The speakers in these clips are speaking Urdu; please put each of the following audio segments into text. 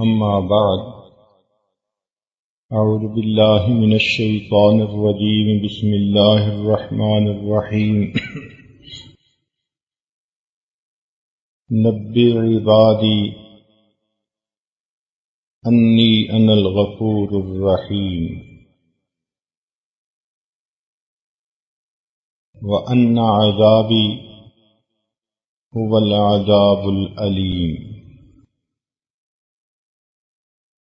أما بعد أعوذ بالله من الشيطان الرجيم. بسم الله الرحمن الرحيم. نبي عبادي أني أنا الغفور الرحيم. وأن عذابي هو العذاب الأليم.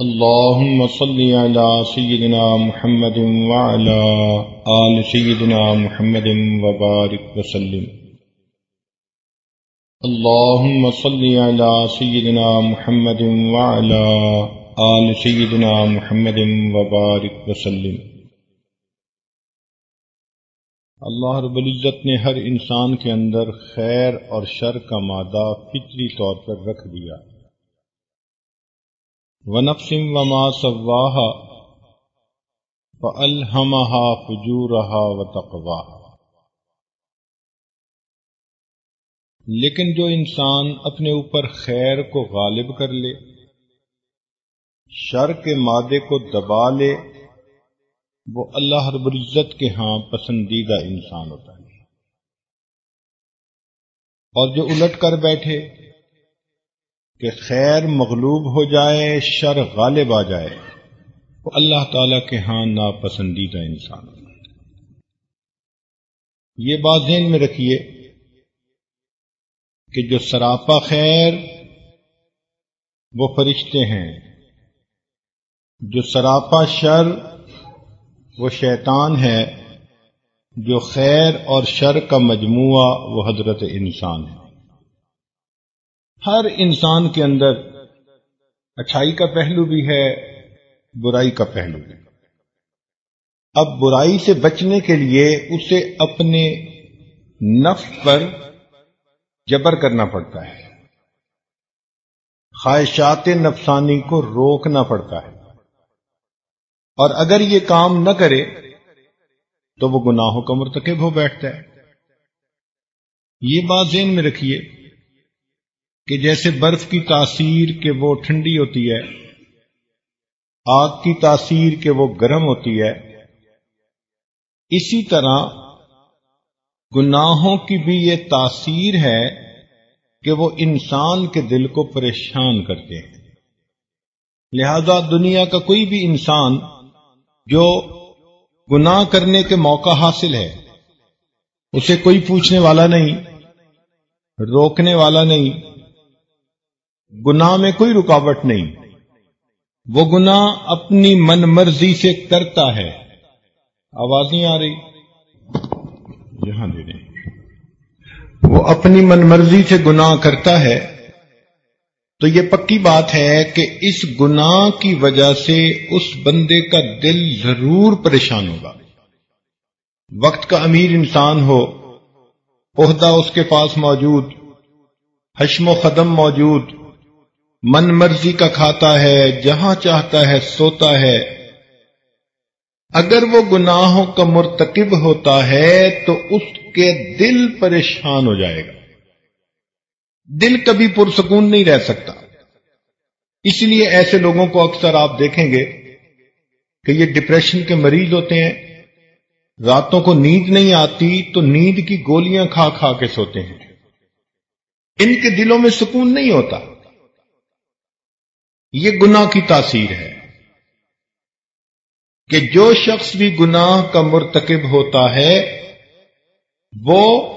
اللهم صل على سيدنا محمد وعلى آل سيدنا محمد وبارك وسلم. اللهم صل على سيدنا محمد وعلى آل سيدنا محمد وبارك وسلم. اللہ رب العزت نے ہر انسان کے اندر خیر اور شر کا مادہ فطری طور پر رکھ دیا۔ ونفس وما سواها، فألهمها فجورها وتقواها۔ لیکن جو انسان اپنے اوپر خیر کو غالب کر لے، شر کے مادے کو دبا لے، وہ اللہ رب العزت کے ہاں پسندیدہ انسان ہوتا ہے۔ اور جو الٹ کر بیٹھے کہ خیر مغلوب ہو جائے، شر غالب آ جائے۔ وہ اللہ تعالی کے ہاں ناپسندیدہ انسان یہ بات ذہن میں رکھیے کہ جو سراپا خیر، وہ فرشتے ہیں۔ جو سراپا شر، وہ شیطان ہے۔ جو خیر اور شر کا مجموعہ، وہ حضرت انسان ہے۔ ہر انسان کے اندر اچھائی کا پہلو بھی ہے، برائی کا پہلو بھی۔ اب برائی سے بچنے کے لیے اسے اپنے نفس پر جبر کرنا پڑتا ہے۔ خواہشات نفسانی کو روکنا پڑتا ہے۔ اور اگر یہ کام نہ کرے تو وہ گناہوں کا مرتکب ہو بیٹھتا ہے۔ یہ بات ذہن میں رکھیے۔ کہ جیسے برف کی تاثیر کہ وہ ٹھنڈی ہوتی ہے، آگ کی تاثیر کہ وہ گرم ہوتی ہے۔ اسی طرح گناہوں کی بھی یہ تاثیر ہے کہ وہ انسان کے دل کو پریشان کرتے ہیں۔ لہذا دنیا کا کوئی بھی انسان جو گناہ کرنے کے موقع حاصل ہے، اسے کوئی پوچھنے والا نہیں، روکنے والا نہیں گناہ میں کوئی رکاوٹ نہیں۔ وہ گناہ اپنی من مرضی سے کرتا ہے۔ آواز نہیں آ رہی۔ یہاں دے دیں۔ وہ اپنی من مرضی سے گناہ کرتا ہے۔ تو یہ پکی بات ہے کہ اس گناہ کی وجہ سے اس بندے کا دل ضرور پریشان ہوگا۔ وقت کا امیر انسان ہو، عہدہ اس کے پاس موجود، حشم و قدم موجود۔ من مرضی کا کھاتا ہے، جہاں چاہتا ہے سوتا ہے۔ اگر وہ گناہوں کا مرتکب ہوتا ہے تو اس کے دل پریشان ہو جائے گا۔ دل کبھی پرسکون نہیں رہ سکتا۔ اس لیے ایسے لوگوں کو اکثر آپ دیکھیں گے کہ یہ ڈپریشن کے مریض ہوتے ہیں۔ راتوں کو نیند نہیں آتی تو نیند کی گولیاں کھا کھا کے سوتے ہیں۔ ان کے دلوں میں سکون نہیں ہوتا۔ یہ گناہ کی تاثیر ہے۔ کہ جو شخص بھی گناہ کا مرتکب ہوتا ہے، وہ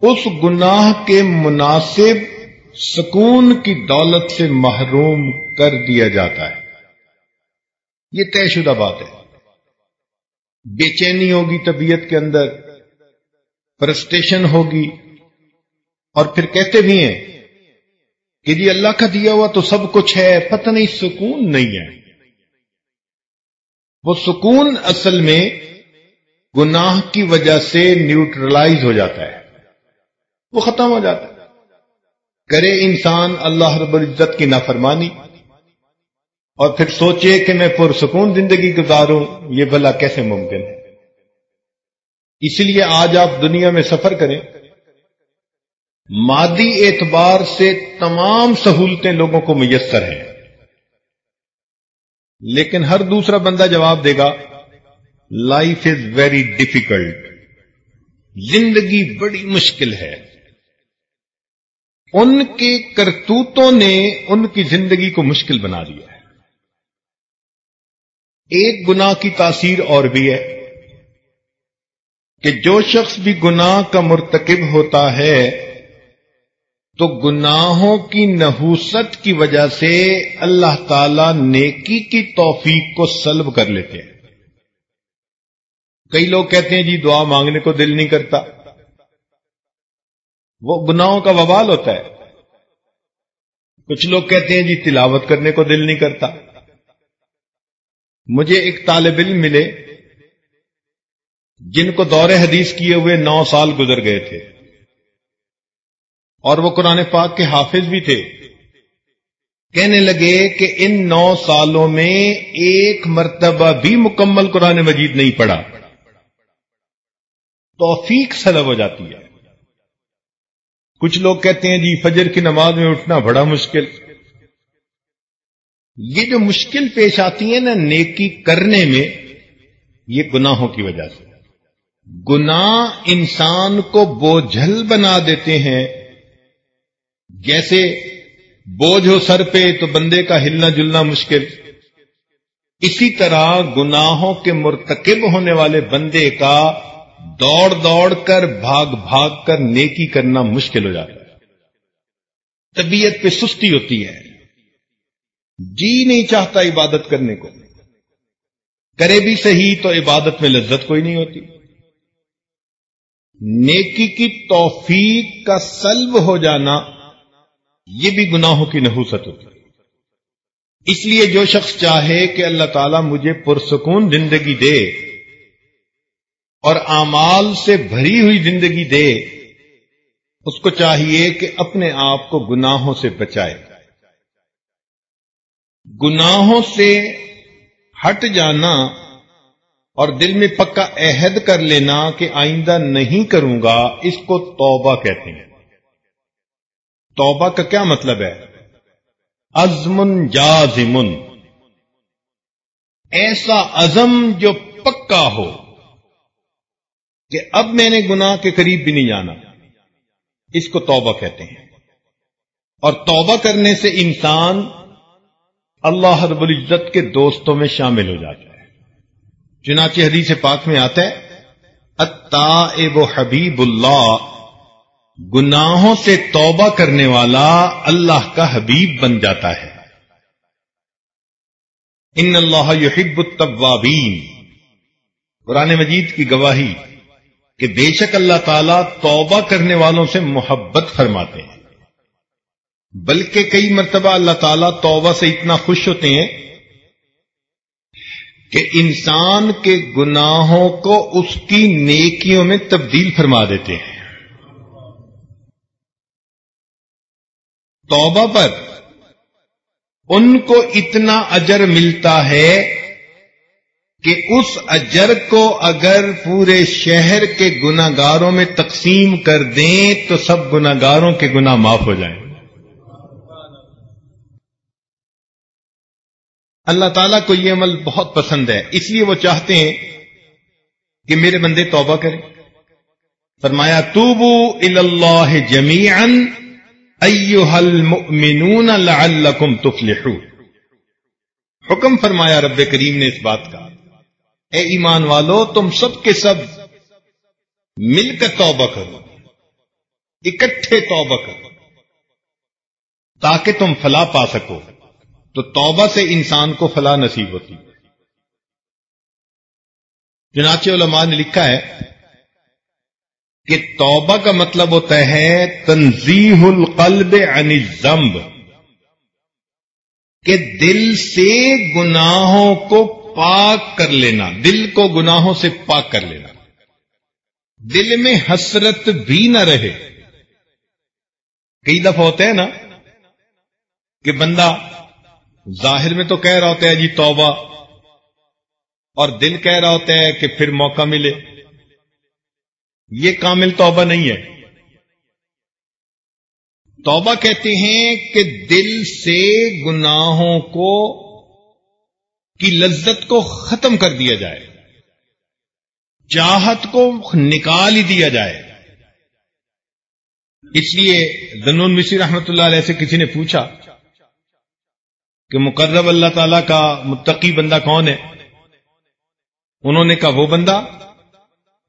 اس گناہ کے مناسب سکون کی دولت سے محروم کر دیا جاتا ہے۔ یہ طے شدہ بات ہے۔ بے چینی ہوگی طبیعت کے اندر پرسٹیشن ہوگی اور پھر کہتے بھی ہیں کہ جی اللہ کا دیا ہوا تو سب کچھ ہے، پتہ نہیں سکون نہیں ہے۔ وہ سکون اصل میں گناہ کی وجہ سے نیوٹرلائز ہو جاتا ہے۔ وہ ختم ہو جاتا ہے۔ کرے انسان اللہ رب العزت کی نافرمانی اور پھر سوچے کہ میں پرسکون زندگی گزاروں، یہ بھلا کیسے ممکن ہے؟ اس لیے آج آپ دنیا میں سفر کریں۔ مادی اعتبار سے تمام سہولتیں لوگوں کو میسر ہیں۔ لیکن ہر دوسرا بندہ جواب دے گا لائف از ویری ڈیفیکلٹ زندگی بڑی مشکل ہے۔ ان کے کرتوتوں نے ان کی زندگی کو مشکل بنا دیا ہے۔ ایک گنا کی تاثیر اور بھی ہے کہ جو شخص بھی گناہ کا مرتکب ہوتا ہے تو گناہوں کی نحوست کی وجہ سے اللہ تعالی نیکی کی توفیق کو سلب کر لیتے ہیں۔ کئی لوگ کہتے ہیں جی دعا مانگنے کو دل نہیں کرتا۔ وہ گناہوں کا ووال ہوتا ہے۔ کچھ لوگ کہتے ہیں جی تلاوت کرنے کو دل نہیں کرتا۔ مجھے ایک طالب علم ملے، جن کو دور حدیث کیے ہوئے نو سال گزر گئے تھے۔ اور وہ قرآن پاک کے حافظ بھی تھے۔ کہنے لگے کہ ان نو سالوں میں ایک مرتبہ بھی مکمل قرآن مجید نہیں پڑا توفیق سلب ہو جاتی ہے۔ کچھ لوگ کہتے ہیں جی فجر کی نماز میں اٹھنا بڑا مشکل۔ یہ جو مشکل پیش آتی ہے نا نیکی کرنے میں، یہ گناہوں کی وجہ سے۔ گناہ انسان کو بوجھل بنا دیتے ہیں۔ جیسے بوجھ ہو سر پہ تو بندے کا ہلنا جلنا مشکل۔ اسی طرح گناہوں کے مرتکب ہونے والے بندے کا دوڑ دوڑ کر، بھاگ بھاگ کر نیکی کرنا مشکل ہو جاتا ہے۔ طبیعت پہ سستی ہوتی ہے۔ جی نہیں چاہتا عبادت کرنے کو۔ کرے بھی صحیح تو عبادت میں لذت کوئی نہیں ہوتی۔ نیکی کی توفیق کا سلب ہو جانا یہ بھی گناہوں کی نحوست ہوتی اس لیے جو شخص چاہے کہ اللہ تعالیٰ مجھے پرسکون زندگی دے اور اعمال سے بھری ہوئی زندگی دے، اس کو چاہیے کہ اپنے آپ کو گناہوں سے بچائے۔ گناہوں سے ہٹ جانا اور دل میں پکا عہد کر لینا کہ آئندہ نہیں کروں گا، اس کو توبہ کہتے ہیں۔ توبہ کا کیا مطلب ہے؟ ازمن جازمن۔ ایسا عزم جو پکا ہو۔ کہ اب میں نے گناہ کے قریب بھی نہیں جانا۔ اس کو توبہ کہتے ہیں۔ اور توبہ کرنے سے انسان اللہ رب العزت کے دوستوں میں شامل ہو جاتا ہے۔ چنانچہ حدیث پاک میں آتا ہے اتا و حبیب اللہ۔ گناہوں سے توبہ کرنے والا اللہ کا حبیب بن جاتا ہے۔ ان اللہ یحب التوابین۔ قرآن مجید کی گواہی کہ بے شک اللہ تعالیٰ توبہ کرنے والوں سے محبت فرماتے ہیں۔ بلکہ کئی مرتبہ اللہ تعالیٰ توبہ سے اتنا خوش ہوتے ہیں کہ انسان کے گناہوں کو اس کی نیکیوں میں تبدیل فرما دیتے ہیں۔ توبہ پر۔ ان کو اتنا اجر ملتا ہے کہ اس اجر کو اگر پورے شہر کے گناگاروں میں تقسیم کر دیں تو سب گناگاروں کے گنا معاف ہو جائیں۔ اللہ تعالیٰ کو یہ عمل بہت پسند ہے، اس لیے وہ چاہتے ہیں کہ میرے بندے توبہ کریں۔ فرمایا توبو اللہ جمیعن ایوہ المؤمنون لعلکم تفلحو حکم فرمایا رب کریم نے اس بات کا۔ اے ایمان والو، تم سب کے سب مل کر توبہ کرو۔ اکٹھے توبہ کرو۔ تاکہ تم فلاح پا سکو۔ تو توبہ سے انسان کو فلاح نصیب ہوتی۔ چنانچہ علماء نے لکھا ہے کہ توبہ کا مطلب ہوتا ہے تنظیح القلب عن الزمب کہ دل سے گناہوں کو پاک کر لینا، دل کو گناہوں سے پاک کر لینا۔ دل میں حسرت بھی نہ رہے۔ کئی دفعہ ہوتے ہیں نا کہ بندہ ظاہر میں تو کہہ رہا ہوتا ہے جی توبہ، اور دل کہہ رہا ہوتا ہے کہ پھر موقع ملے۔ یہ کامل توبہ نہیں ہے۔ توبہ کہتے ہیں کہ دل سے گناہوں کو، کی لذت کو ختم کر دیا جائے۔ چاہت کو نکال ہی دیا جائے۔ اس لیے دنون مصری رحمت اللہ علیہ سے کسی نے پوچھا کہ مقرب اللہ تعالی کا متقی بندہ کون ہے؟ انہوں نے کہا وہ بندہ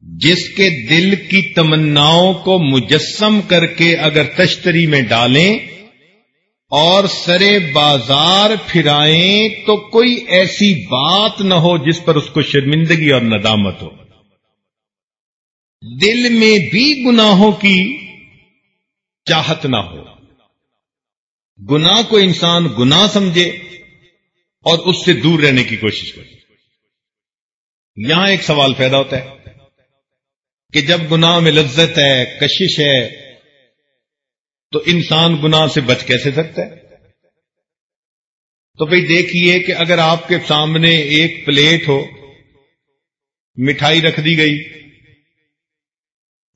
جس کے دل کی تمناؤں کو مجسم کر کے اگر تشتری میں ڈالیں اور سرے بازار پھرائیں تو کوئی ایسی بات نہ ہو جس پر اس کو شرمندگی اور ندامت ہو۔ دل میں بھی گناہوں کی چاہت نہ ہو۔ گناہ کو انسان گناہ سمجھے اور اس سے دور رہنے کی کوشش کرے۔ یہاں ایک سوال پیدا ہوتا ہے۔ کہ جب گناہ میں لذت ہے، کشش ہے، تو انسان گناہ سے بچ کیسے سکتا ہے؟ تو بھائی دیکھیے کہ اگر آپ کے سامنے ایک پلیٹ ہو، مٹھائی رکھ دی گئی،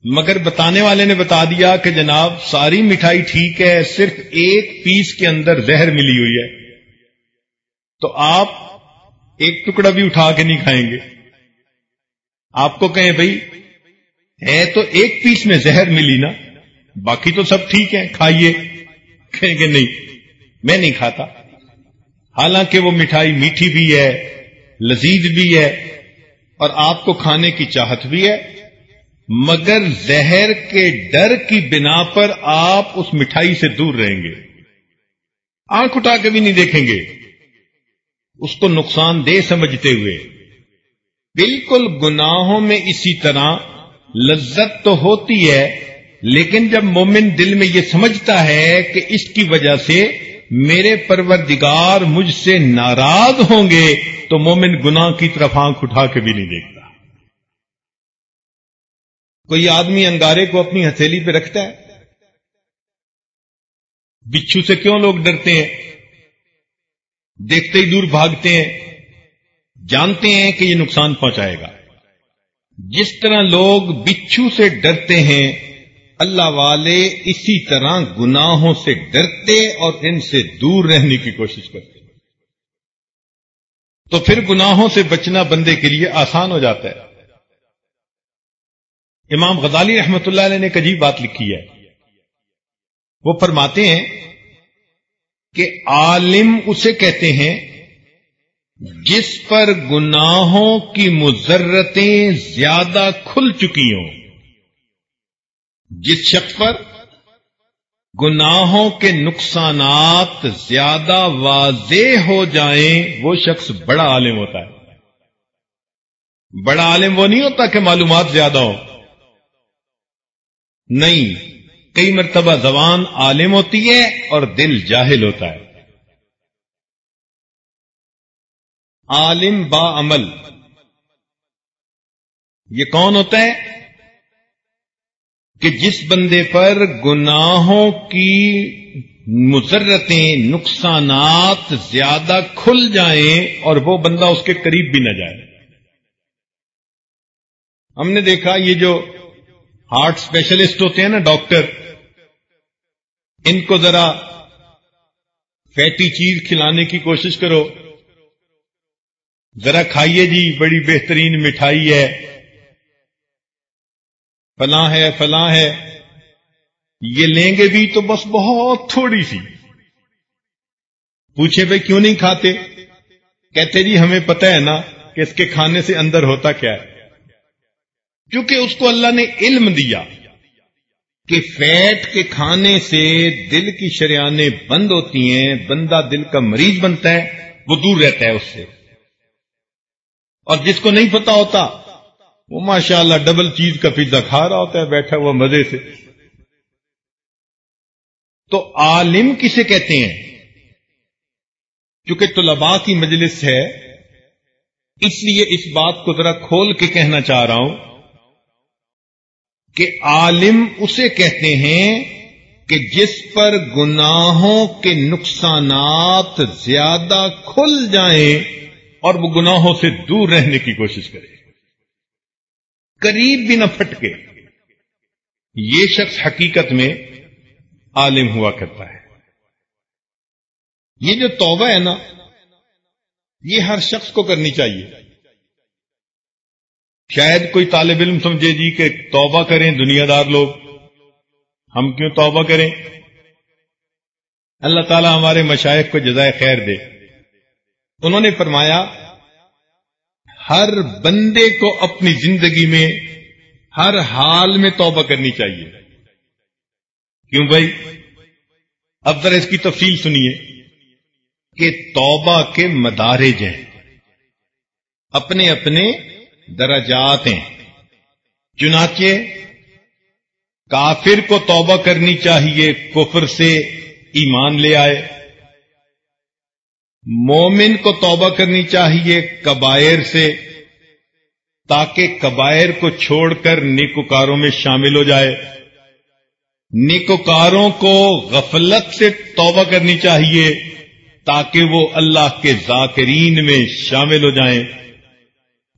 مگر بتانے والے نے بتا دیا کہ جناب ساری مٹھائی ٹھیک ہے، صرف ایک پیس کے اندر زہر ملی ہوئی ہے، تو آپ ایک ٹکڑا بھی اٹھا کے نہیں کھائیں گے۔ آپ کو کہیں بھائی ہے تو ایک پیس میں زہر ملی نا؟ باقی تو سب ٹھیک ہے کھائیے۔ کہیں گے نہیں، میں نہیں کھاتا۔ حالانکہ وہ مٹھائی میٹھی بھی ہے، لذیذ بھی ہے، اور آپ کو کھانے کی چاہت بھی ہے۔ مگر زہر کے ڈر کی بنا پر آپ اس مٹھائی سے دور رہیں گے۔ آنکھ اٹھا کے بھی نہیں دیکھیں گے۔ اس کو نقصان دہ سمجھتے ہوئے۔ بالکل گناہوں میں اسی طرح لذت تو ہوتی ہے، لیکن جب مومن دل میں یہ سمجھتا ہے کہ اس کی وجہ سے میرے پروردگار مجھ سے ناراض ہوں گے، تو مومن گناہ کی طرف آنکھ اٹھا کے بھی نہیں دیکھتا۔ کوئی آدمی انگارے کو اپنی ہتھیلی پہ رکھتا ہے؟ بچھو سے کیوں لوگ ڈرتے ہیں؟ دیکھتے ہی دور بھاگتے ہیں۔ جانتے ہیں کہ یہ نقصان پہنچائے گا۔ جس طرح لوگ بچھو سے ڈرتے ہیں، اللہ والے اسی طرح گناہوں سے ڈرتے اور ان سے دور رہنے کی کوشش کرتے تو پھر گناہوں سے بچنا بندے کے لیے آسان ہو جاتا ہے۔ امام غزالی رحمت اللہ علیہ نے ایک عجیب بات لکھی ہے۔ وہ فرماتے ہیں کہ عالم اسے کہتے ہیں جس پر گناہوں کی مذرتیں زیادہ کھل چکی ہوں۔ جس شخص پر گناہوں کے نقصانات زیادہ واضح ہو جائیں، وہ شخص بڑا عالم ہوتا ہے۔ بڑا عالم وہ نہیں ہوتا کہ معلومات زیادہ ہوں۔ نہیں، کئی مرتبہ زبان عالم ہوتی ہے اور دل جاہل ہوتا ہے۔ عالم با عمل۔ یہ کون ہوتا ہے؟ کہ جس بندے پر گناہوں کی مزرتیں نقصانات زیادہ کھل جائیں اور وہ بندہ اس کے قریب بھی نہ جائے۔ ہم نے دیکھا یہ جو ہارٹ اسپیشلسٹ ہوتے ہیں نا ڈاکٹر، ان کو ذرا فیٹی چیز کھلانے کی کوشش کرو۔ ذرا کھائیے جی بڑی بہترین مٹھائی ہے۔ فلاں ہے فلاں ہے۔ یہ لیں گے بھی تو بس بہت تھوڑی سی۔ پوچھے بھائی کیوں نہیں کھاتے؟ کہتے جی ہمیں پتہ ہے نا کہ اس کے کھانے سے اندر ہوتا کیا ہے۔ کیونکہ اس کو اللہ نے علم دیا کہ فیٹ کے کھانے سے دل کی شریانیں بند ہوتی ہیں، بندہ دل کا مریض بنتا ہے، وہ دور رہتا ہے اس سے۔ اور جس کو نہیں پتا ہوتا، وہ ماشاء اللہ ڈبل چیز کا پیزا کھا رہا ہوتا ہے، بیٹھا ہوا مزے سے۔ تو عالم کسے کہتے ہیں؟ کیونکہ طلباء کی مجلس ہے، اس لیے اس بات کو ذرا کھول کے کہنا چاہ رہا ہوں کہ عالم اسے کہتے ہیں کہ جس پر گناہوں کے نقصانات زیادہ کھل جائیں اور وہ گناہوں سے دور رہنے کی کوشش کرے۔ قریب بھی نہ پھٹکے۔ یہ شخص حقیقت میں عالم ہوا کرتا ہے۔ یہ جو توبہ ہے نا، یہ ہر شخص کو کرنی چاہیے۔ شاید کوئی طالب علم سمجھے جی کہ توبہ کریں دنیا دار لوگ۔ ہم کیوں توبہ کریں؟ اللہ تعالی ہمارے مشائق کو جزائے خیر دے۔ انہوں نے فرمایا، ہر بندے کو اپنی زندگی میں، ہر حال میں توبہ کرنی چاہیے۔ کیوں بھائی؟ اب ذرا اس کی تفصیل سنیے کہ توبہ کے مدارج ہیں۔ اپنے اپنے درجات ہیں۔ چنانچہ، کافر کو توبہ کرنی چاہیے، کفر سے ایمان لے آئے۔ مومن کو توبہ کرنی چاہیے کبائر سے، تاکہ کبائر کو چھوڑ کر نیکوکاروں میں شامل ہو جائے۔ نیکوکاروں کو غفلت سے توبہ کرنی چاہیے، تاکہ وہ اللہ کے ذاکرین میں شامل ہو جائیں۔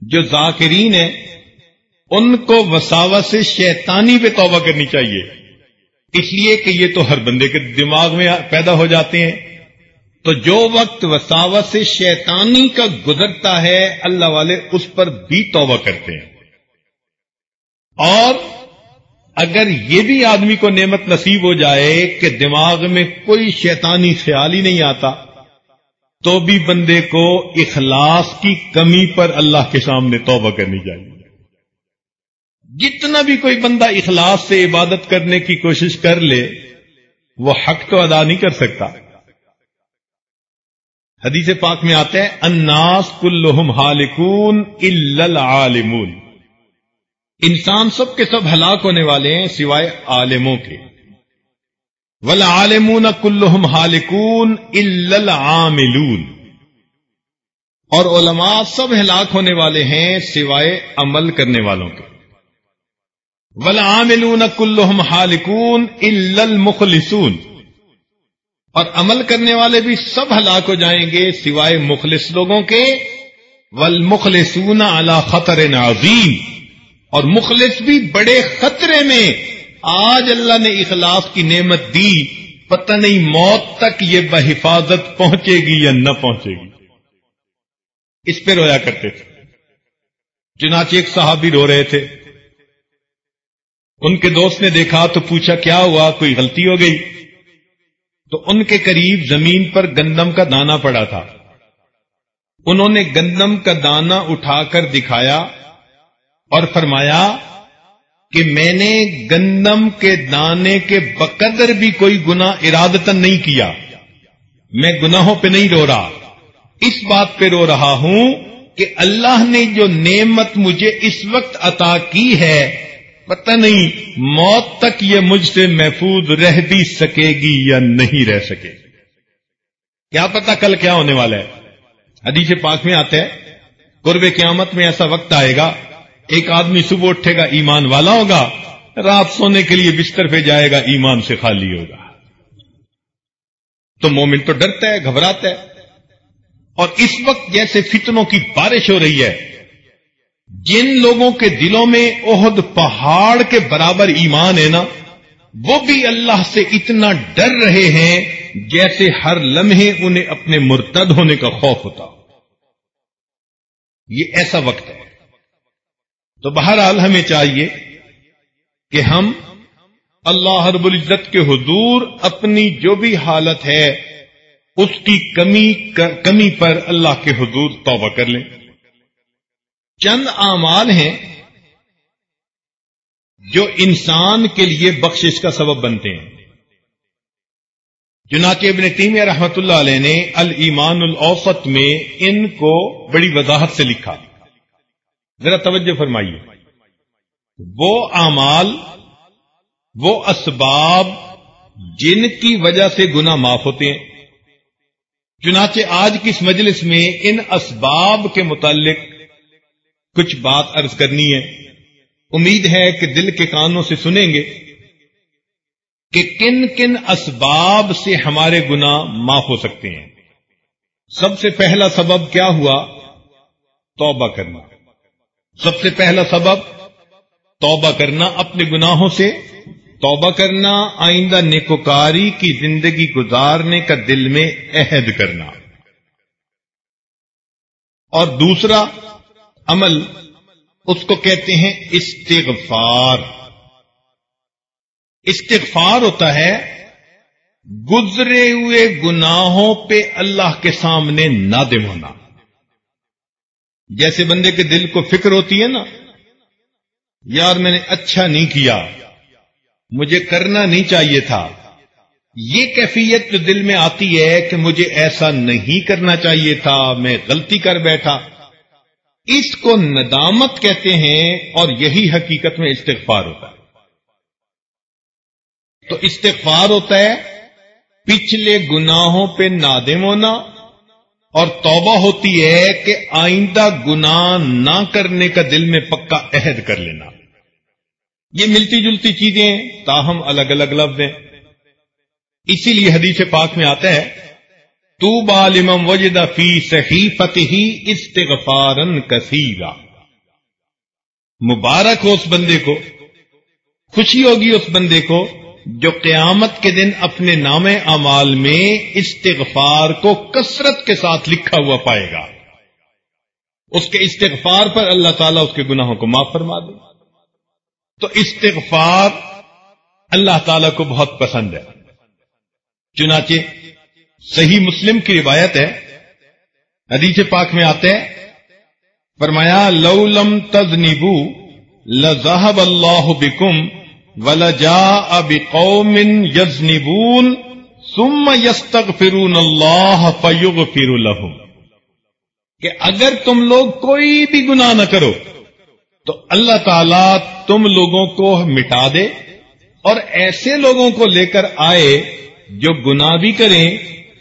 جو ذاکرین ہیں، ان کو وساوت سے شیطانی پہ توبہ کرنی چاہیے۔ اس لیے کہ یہ تو ہر بندے کے دماغ میں پیدا ہو جاتے ہیں۔ تو جو وقت وساوت سے شیطانی کا گزرتا ہے، اللہ والے اس پر بھی توبہ کرتے ہیں۔ اور اگر یہ بھی آدمی کو نعمت نصیب ہو جائے کہ دماغ میں کوئی شیطانی خیال ہی نہیں آتا، تو بھی بندے کو اخلاص کی کمی پر اللہ کے سامنے توبہ کرنی چاہیے۔ جتنا بھی کوئی بندہ اخلاص سے عبادت کرنے کی کوشش کر لے، وہ حق تو ادا نہیں کر سکتا۔ حدیث پاک میں آتے ہیں اناس کلحم ہالکون العالمون۔ انسان سب کے سب ہلاک ہونے والے ہیں سوائے عالموں کے۔ ولا عالمون کلحم ہالکون العاملون۔ اور علماء سب ہلاک ہونے والے ہیں سوائے عمل کرنے والوں کے۔ ولا عاملون کلحم ہالکون المخلصون۔ اور عمل کرنے والے بھی سب ہلاک ہو جائیں گے سوائے مخلص لوگوں کے۔ والمخلصون علی خطر عظیم اور مخلص بھی بڑے خطرے میں۔ آج اللہ نے اخلاص کی نعمت دی۔ پتہ نہیں موت تک یہ بحفاظت پہنچے گی یا نہ پہنچے گی۔ اس پہ رویا کرتے تھے۔ چنانچہ ایک صحابی رو رہے تھے۔ ان کے دوست نے دیکھا تو پوچھا، کیا ہوا؟ کوئی غلطی ہو گئی؟ تو ان کے قریب زمین پر گندم کا دانا پڑا تھا۔ انہوں نے گندم کا دانا اٹھا کر دکھایا اور فرمایا کہ میں نے گندم کے دانے کے بقدر بھی کوئی گنا ارادتن نہیں کیا۔ میں گناہوں پہ نہیں رو رہا۔ اس بات پہ رو رہا ہوں کہ اللہ نے جو نعمت مجھے اس وقت عطا کی ہے پتہ نہیں موت تک یہ مجھ سے محفوظ رہ بھی سکے گی یا نہیں رہ سکے۔ کیا پتہ کل کیا ہونے والا ہے۔ حدیث پاک میں آتے ہیں قرب قیامت میں ایسا وقت آئے گا، ایک آدمی صبح اٹھے گا، ایمان والا ہوگا، رات سونے کے لیے بستر پہ جائے گا، ایمان سے خالی ہوگا۔ تو مومن تو ڈرتا ہے، گھبراتا ہے۔ اور اس وقت جیسے فتنوں کی بارش ہو رہی ہے جن لوگوں کے دلوں میں عہد پہاڑ کے برابر ایمان ہے نا، وہ بھی اللہ سے اتنا ڈر رہے ہیں جیسے ہر لمحے انہیں اپنے مرتد ہونے کا خوف ہوتا۔ یہ ایسا وقت ہے۔ تو بہرحال ہمیں چاہیے کہ ہم اللہ رب العزت کے حضور اپنی جو بھی حالت ہے، اس کی کمی کمی پر اللہ کے حضور توبہ کر لیں۔ چند اعمال ہیں جو انسان کے لیے بخشش کا سبب بنتے ہیں۔ چنانچہ ابن تیمیہ رحمت اللہ علیہ نے المان الاوسط میں ان کو بڑی وضاحت سے لکھا۔ ذرا توجہ فرمائیے۔ وہ اعمال، وہ اسباب جن کی وجہ سے گنا معاف ہوتے ہیں۔ چنانچہ آج کی اس مجلس میں ان اسباب کے متعلق کچھ بات عرض کرنی ہے۔ امید ہے کہ دل کے کانوں سے سنیں گے کہ کن کن اسباب سے ہمارے گناہ معاف ہو سکتے ہیں۔ سب سے پہلا سبب کیا ہوا؟ توبہ کرنا۔ سب سے پہلا سبب، توبہ کرنا اپنے گناہوں سے۔ توبہ کرنا آئندہ نیکوکاری کی زندگی گزارنے کا دل میں عہد کرنا۔ اور دوسرا عمل، اس کو کہتے ہیں استغفار۔ استغفار ہوتا ہے گزرے ہوئے گناہوں پہ اللہ کے سامنے نادم ہونا۔ جیسے بندے کے دل کو فکر ہوتی ہے نا، یار میں نے اچھا نہیں کیا، مجھے کرنا نہیں چاہیے تھا۔ یہ کیفیت جو دل میں آتی ہے کہ مجھے ایسا نہیں کرنا چاہیے تھا، میں غلطی کر بیٹھا۔ اس کو ندامت کہتے ہیں اور یہی حقیقت میں استغفار ہوتا ہے۔ تو استغفار ہوتا ہے، پچھلے گناہوں پہ نادم ہونا، اور توبہ ہوتی ہے کہ آئندہ گناہ نہ کرنے کا دل میں پکا عہد کر لینا۔ یہ ملتی جلتی چیزیں تاہم الگ الگ لفظ ہیں۔ اسی لیے حدیث پاک میں آتا ہے تو بالم وجد فی صحیفت ہی استغفارن کثیرا۔ مبارک ہو اس بندے کو، خوشی ہوگی اس بندے کو جو قیامت کے دن اپنے نام اعمال میں استغفار کو کثرت کے ساتھ لکھا ہوا پائے گا۔ اس کے استغفار پر اللہ تعالیٰ اس کے گناہوں کو معاف فرما دے۔ تو استغفار اللہ تعالی کو بہت پسند ہے۔ چنانچہ صحیح مسلم کی روایت ہے۔ حدیث پاک میں آتے ہیں۔ فرمایا، لو لم تز نیبو لذہب اللہ بکم ولجا اب قوم یز نیبون اللہ فیوگ فیر کہ اگر تم لوگ کوئی بھی گناہ نہ کرو، تو اللہ تعالی تم لوگوں کو مٹا دے اور ایسے لوگوں کو لے کر آئے جو گناہ بھی کریں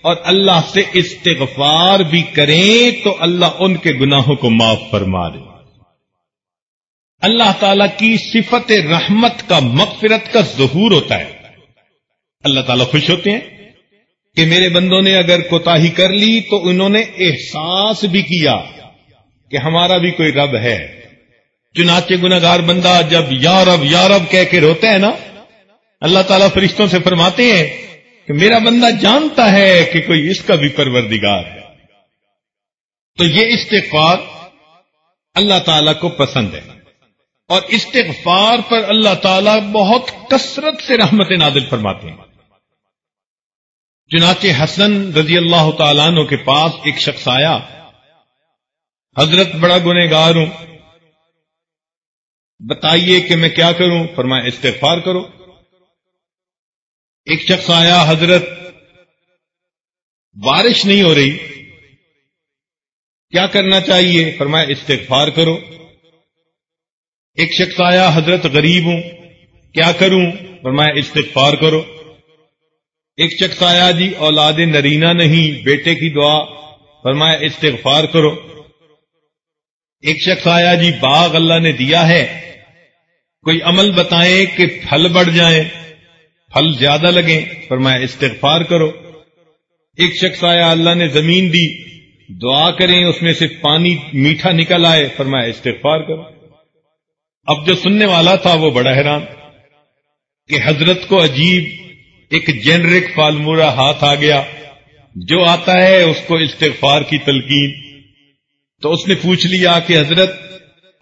اور اللہ سے استغفار بھی کریں تو اللہ ان کے گناہوں کو معاف فرما دے۔ اللہ تعالی کی صفت رحمت کا مغفرت کا ظہور ہوتا ہے۔ اللہ تعالیٰ خوش ہوتے ہیں کہ میرے بندوں نے اگر کوتا کر لی تو انہوں نے احساس بھی کیا کہ ہمارا بھی کوئی رب ہے۔ چنانچہ گناگار بندہ جب یارب یارب کہہ کے روتے ہیں نا، اللہ تعالیٰ فرشتوں سے فرماتے ہیں کہ میرا بندہ جانتا ہے کہ کوئی اس کا بھی پروردگار ہے۔ تو یہ استغفار اللہ تعالی کو پسند ہے۔ اور استغفار پر اللہ تعالیٰ بہت کثرت سے رحمت نادل فرماتے ہیں۔ چنانچہ حسن رضی اللہ تعالیٰ عنہ کے پاس ایک شخص آیا۔ حضرت بڑا گنہ گار ہوں۔ بتائیے کہ میں کیا کروں؟ فرمایا، استغفار کرو۔ ایک شخص آیا، حضرت، بارش نہیں ہو رہی۔ کیا کرنا چاہیے؟ فرمایا، استغفار کرو۔ ایک شخص آیا، حضرت غریب ہوں۔ کیا کروں؟ فرمایا، استغفار کرو۔ ایک شخص آیا جی اولاد نرینا نہیں، بیٹے کی دعا۔ فرمایا، استغفار کرو۔ ایک شخص آیا جی باغ اللہ نے دیا ہے۔ کوئی عمل بتائیں کہ پھل بڑھ جائیں۔ پھل زیادہ لگیں، فرمایا، استغفار کرو۔ ایک شخص آیا، اللہ نے زمین دی، دعا کریں، اس میں سے پانی میٹھا نکل آئے، فرمایا، استغفار کرو۔ اب جو سننے والا تھا، وہ بڑا حیران، کہ حضرت کو عجیب ایک جنرک فالمورا ہاتھ آ گیا۔ جو آتا ہے، اس کو استغفار کی تلقین۔ تو اس نے پوچھ لیا کہ، حضرت،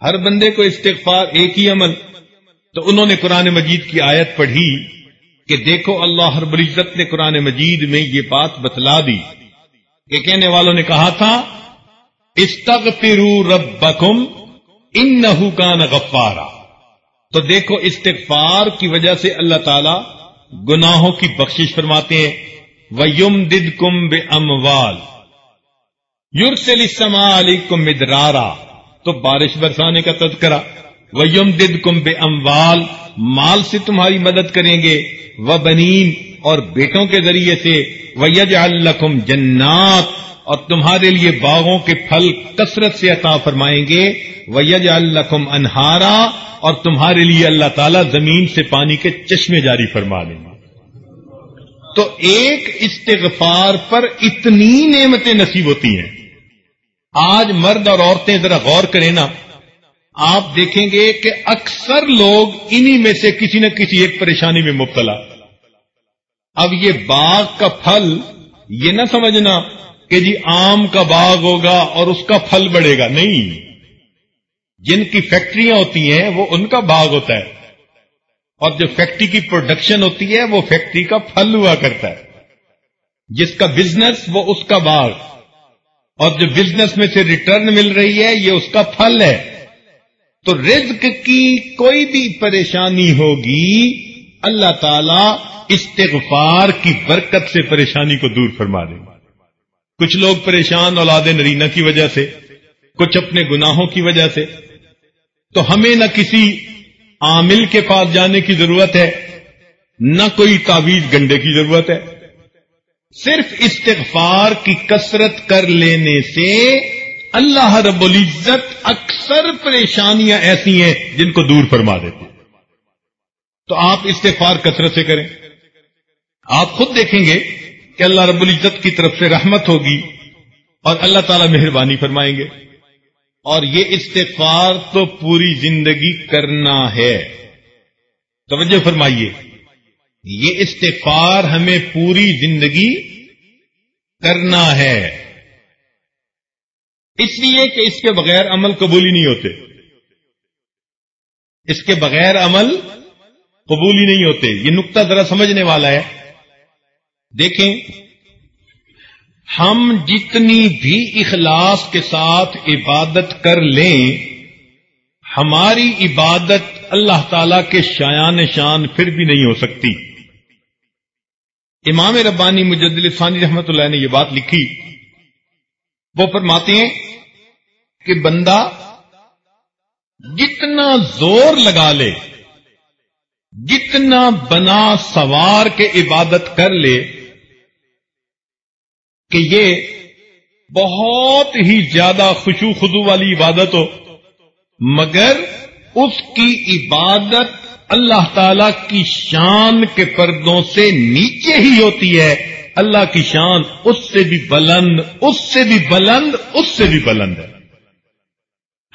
ہر بندے کو استغفار ایک ہی عمل؟ تو انہوں نے قرآن مجید کی آیت پڑھی۔ کہ دیکھو اللہ ہر العزت نے قرآن مجید میں یہ بات بتلا دی کہ کہنے والوں نے کہا تھا استغفرو ربکم انہو کان غفارا۔ تو دیکھو، استغفار کی وجہ سے اللہ تعالی گناہوں کی بخشش فرماتے ہیں۔ ویم دد کم بے اموال یورسل اسما علی کم مدرارا۔ تو بارش برسانے کا تذکرہ۔ ویم دد کم بے اموال مال سے تمہاری مدد کریں گے وہ بنین اور بیٹوں کے ذریعے سے ویج الکم جنات، اور تمہارے لیے باغوں کے پھل کثرت سے عطا فرمائیں گے ویج الکم انہارا اور تمہارے لیے اللہ تعالیٰ زمین سے پانی کے چشمے جاری فرما دیں گے۔ تو ایک استغفار پر اتنی نعمتیں نصیب ہوتی ہیں۔ آج مرد اور عورتیں ذرا غور کریں نا۔ آپ دیکھیں گے کہ اکثر لوگ انہی میں سے کسی نہ کسی ایک پریشانی میں مبتلا۔ اب یہ باغ کا پھل، یہ نہ سمجھنا کہ جی آم کا باغ ہوگا اور اس کا پھل بڑھے گا، نہیں۔ جن کی فیکٹریاں ہوتی ہیں، وہ ان کا باغ ہوتا ہے۔ اور جو فیکٹری کی پروڈکشن ہوتی ہے، وہ فیکٹری کا پھل ہوا کرتا ہے۔ جس کا بزنس، وہ اس کا باغ۔ اور جو بزنس میں سے ریٹرن مل رہی ہے، یہ اس کا پھل ہے۔ تو رزق کی کوئی بھی پریشانی ہوگی، اللہ تعالی استغفار کی برکت سے پریشانی کو دور فرما دیں کچھ لوگ پریشان اولاد نرینہ کی وجہ سے، کچھ اپنے گناہوں کی وجہ سے۔ تو ہمیں نہ کسی عامل کے پاس جانے کی ضرورت ہے، نہ کوئی تعویذ گنڈے کی ضرورت ہے۔ صرف استغفار کی کثرت کر لینے سے اللہ رب العزت اکثر پریشانیاں ایسی ہیں جن کو دور فرما دیتے تو آپ استغفار کثرت سے کریں۔ آپ خود دیکھیں گے کہ اللہ رب العزت کی طرف سے رحمت ہوگی اور اللہ تعالی مہربانی فرمائیں گے۔ اور یہ استغفار تو پوری زندگی کرنا ہے۔ توجہ فرمائیے۔ یہ استغفار ہمیں پوری زندگی کرنا ہے۔ اس لیے کہ اس کے بغیر عمل قبول ہی نہیں ہوتے۔ اس کے بغیر عمل قبول ہی نہیں ہوتے۔ یہ نقطہ ذرا سمجھنے والا ہے۔ دیکھیں، ہم جتنی بھی اخلاص کے ساتھ عبادت کر لیں، ہماری عبادت اللہ تعالی کے شایان شان پھر بھی نہیں ہو سکتی۔ امام ربانی مجدل ثانی رحمت اللہ نے یہ بات لکھی۔ وہ فرماتے ہیں کہ بندہ جتنا زور لگا لے، جتنا بنا سوار کے عبادت کر لے، کہ یہ بہت ہی زیادہ خوشو خدو والی عبادت ہو، مگر اس کی عبادت اللہ تعالی کی شان کے پردوں سے نیچے ہی ہوتی ہے۔ اللہ کی شان اس سے بھی بلند، اس سے بھی بلند، اس سے بھی بلند ہے۔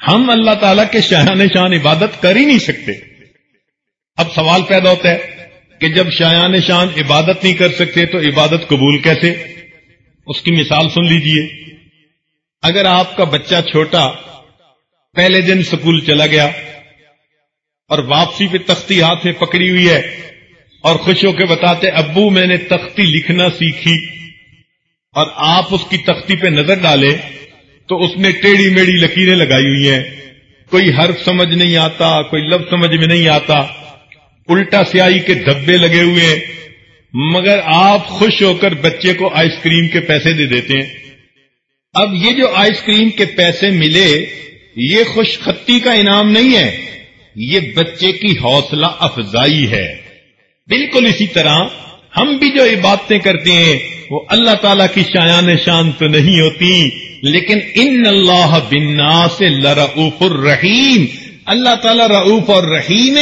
ہم اللہ تعالی کے شایان شان عبادت کر ہی نہیں سکتے۔ اب سوال پیدا ہوتا ہے کہ جب شایان شان عبادت نہیں کر سکتے تو عبادت قبول کیسے؟ اس کی مثال سن لیجیے۔ اگر آپ کا بچہ چھوٹا پہلے دن سکول چلا گیا اور واپسی پہ تختی ہاتھ میں پکڑی ہوئی ہے اور خوش ہو کے بتاتے ابو میں نے تختی لکھنا سیکھی اور آپ اس کی تختی پہ نظر ڈالے تو اس نے ٹیڑھی میڑھی لکیریں لگائی ہوئی ہیں۔ کوئی حرف سمجھ نہیں آتا، کوئی لفظ سمجھ میں نہیں آتا۔ الٹا سیاہی کے دھبے لگے ہوئے ہیں۔ مگر آپ خوش ہو کر بچے کو آئس کریم کے پیسے دے دیتے ہیں۔ اب یہ جو آئس کریم کے پیسے ملے، یہ خوش خطی کا انعام نہیں ہے۔ یہ بچے کی حوصلہ افزائی ہے۔ بالکل اسی طرح ہم بھی جو عبادتیں کرتے ہیں وہ اللہ تعالی کی شایان شان تو نہیں ہوتی، لیکن ان اللہ بنا سے لرعف الرحیم۔ اللہ تعالیٰ رعوف اور رحیم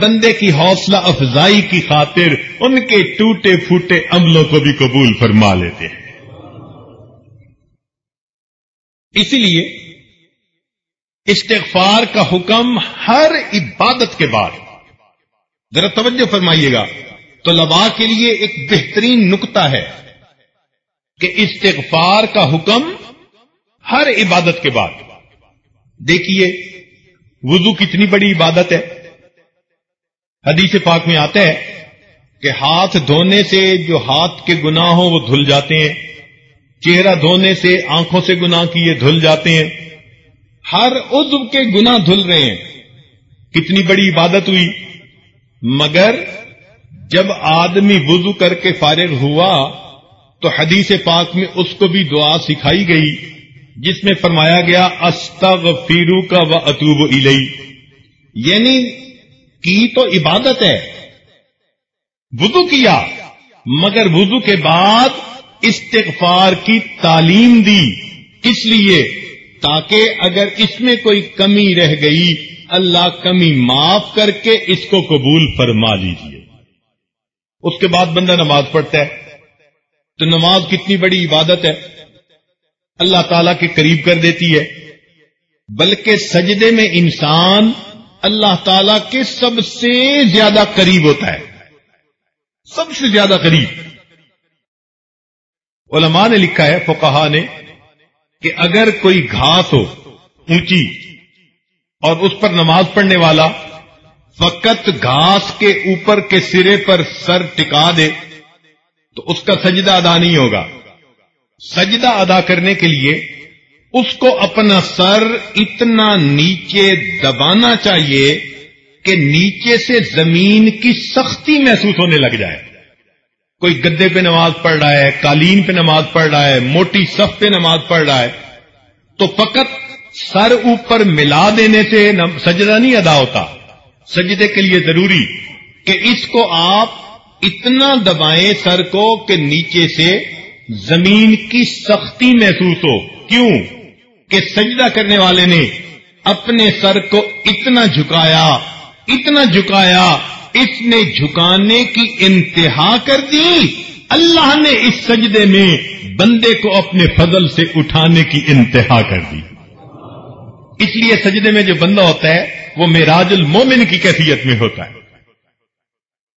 بندے کی حوصلہ افزائی کی خاطر ان کے ٹوٹے پھوٹے عملوں کو بھی قبول فرما لیتے ہیں۔ اسی لیے استغفار کا حکم ہر عبادت کے بعد۔ ذرا توجہ فرمائیے گا۔ تو لبا کے لیے ایک بہترین نقطہ ہے۔ کہ استغفار کا حکم ہر عبادت کے بعد۔ دیکھیے، وضو کتنی بڑی عبادت ہے۔ حدیث پاک میں آتا ہے کہ ہاتھ دھونے سے جو ہاتھ کے گناہ ہوں وہ دھل جاتے ہیں۔ چہرہ دھونے سے آنکھوں سے گناہ کیے دھل جاتے ہیں۔ ہر عضو کے گناہ دھل رہے ہیں۔ کتنی بڑی عبادت ہوئی۔ مگر جب آدمی وضو کر کے فارغ ہوا تو حدیث پاک میں اس کو بھی دعا سکھائی گئی، جس میں فرمایا گیا استغ فیرو کا و اطوب الئی یعنی کی تو عبادت ہے۔ وضو کیا، مگر وضو کے بعد استغفار کی تعلیم دی۔ اس لیے؟ تاکہ اگر اس میں کوئی کمی رہ گئی، اللہ کمی معاف کر کے اس کو قبول فرما لیجیے اس کے بعد بندہ نماز پڑھتا ہے۔ تو نماز کتنی بڑی عبادت ہے۔ اللہ تعالی کے قریب کر دیتی ہے۔ بلکہ سجدے میں انسان اللہ تعالی کے سب سے زیادہ قریب ہوتا ہے۔ سب سے زیادہ قریب۔ علماء نے لکھا ہے، فقہا نے، کہ اگر کوئی گھاس ہو اونچی اور اس پر نماز پڑھنے والا فقط گھاس کے اوپر کے سرے پر سر ٹکا دے تو اس کا سجدہ ادا نہیں ہوگا۔ سجدہ ادا کرنے کے لیے اس کو اپنا سر اتنا نیچے دبانا چاہیے کہ نیچے سے زمین کی سختی محسوس ہونے لگ جائے۔ کوئی گدے پہ نماز پڑھ رہا ہے، قالین پہ نماز پڑھ رہا ہے، موٹی صف پہ نماز پڑھ رہا ہے، تو فقط سر اوپر ملا دینے سے سجدہ نہیں ادا ہوتا۔ سجدے کے لیے ضروری کہ اس کو آپ اتنا دبائیں سر کو کہ نیچے سے زمین کی سختی محسوس ہو۔ کیوں؟ کہ سجدہ کرنے والے نے اپنے سر کو اتنا جھکایا اتنا جھکایا، اس نے جھکانے کی انتہا کر دی۔ اللہ نے اس سجدے میں بندے کو اپنے فضل سے اٹھانے کی انتہا کر دی۔ اس لیے سجدے میں جو بندہ ہوتا ہے، وہ میراج المومن کی کیفیت میں ہوتا ہے۔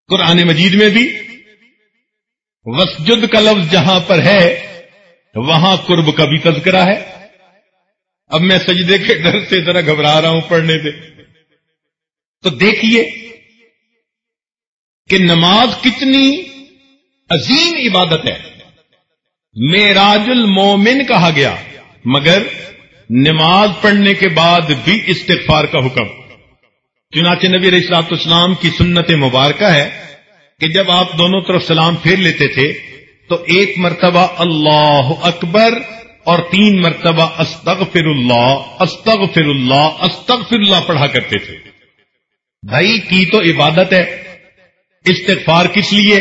قرآن مجید میں بھی وسجد کا لفظ جہاں پر ہے، وہاں قرب کا بھی تذکرہ ہے۔ اب میں سجدے کے ڈر سے ذرا گھبرا رہا ہوں پڑھنے سے۔ تو دیکھیے کہ نماز کتنی عظیم عبادت ہے۔ میراج المومن کہا گیا، مگر نماز پڑھنے کے بعد بھی استغفار کا حکم۔ چنانچہ نبی علیہ السلاط اسلام کی سنت مبارکہ ہے کہ جب آپ دونوں طرف سلام پھیر لیتے تھے تو ایک مرتبہ اللہ اکبر اور تین مرتبہ استغفر اللہ استغفر اللہ استغفر اللہ پڑھا کرتے تھے۔ بھائی، کی تو عبادت ہے۔ استغفار کس لیے؟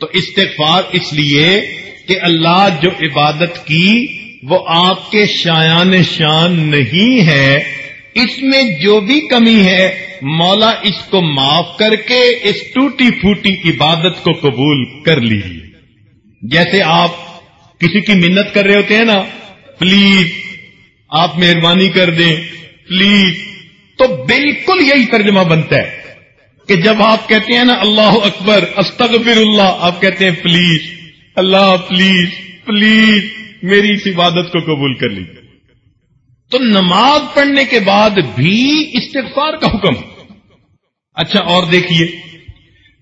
تو استغفار اس لیے کہ اللہ جو عبادت کی وہ آپ کے شایان شان نہیں ہے۔ اس میں جو بھی کمی ہے، مولا اس کو معاف کر کے اس ٹوٹی پھوٹی عبادت کو قبول کر لیجیے جیسے آپ کسی کی منت کر رہے ہوتے ہیں نا، پلیز آپ مہربانی کر دیں، پلیز۔ تو بالکل یہی ترجمہ بنتا ہے کہ جب آپ کہتے ہیں نا، اللہ اکبر، استغفر اللہ، آپ کہتے ہیں، پلیز، اللہ پلیز پلیز، میری اس عبادت کو قبول کر لیجیے تو نماز پڑھنے کے بعد بھی استغفار کا حکم۔ اچھا اور دیکھیے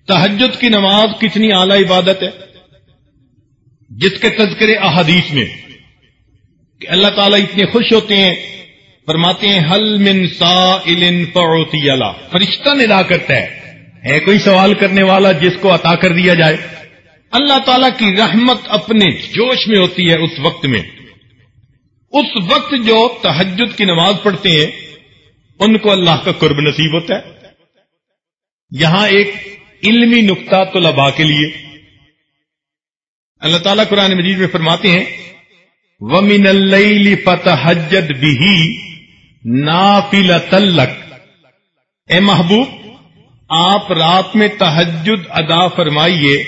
تحجد کی نماز کتنی اعلی عبادت ہے۔ جس کے تذکرے احادیث میں، کہ اللہ تعالیٰ اتنے خوش ہوتے ہیں، فرماتے ہیں حل من سا فعوتی اللہ فرشتہ ندا کرتا ہے۔ ہے کوئی سوال کرنے والا جس کو عطا کر دیا جائے؟ اللہ تعالی کی رحمت اپنے جوش میں ہوتی ہے اس وقت میں۔ اس وقت جو تحجد کی نماز پڑھتے ہیں، ان کو اللہ کا قرب نصیب ہوتا ہے۔ یہاں ایک علمی نقطہ طلباء کے لیے۔ اللہ تعالیٰ قرآن مجید میں فرماتے ہیں، ومن اللیل فتحجد بھی نافل تلک اے محبوب، آپ رات میں تحجد ادا فرمائیے،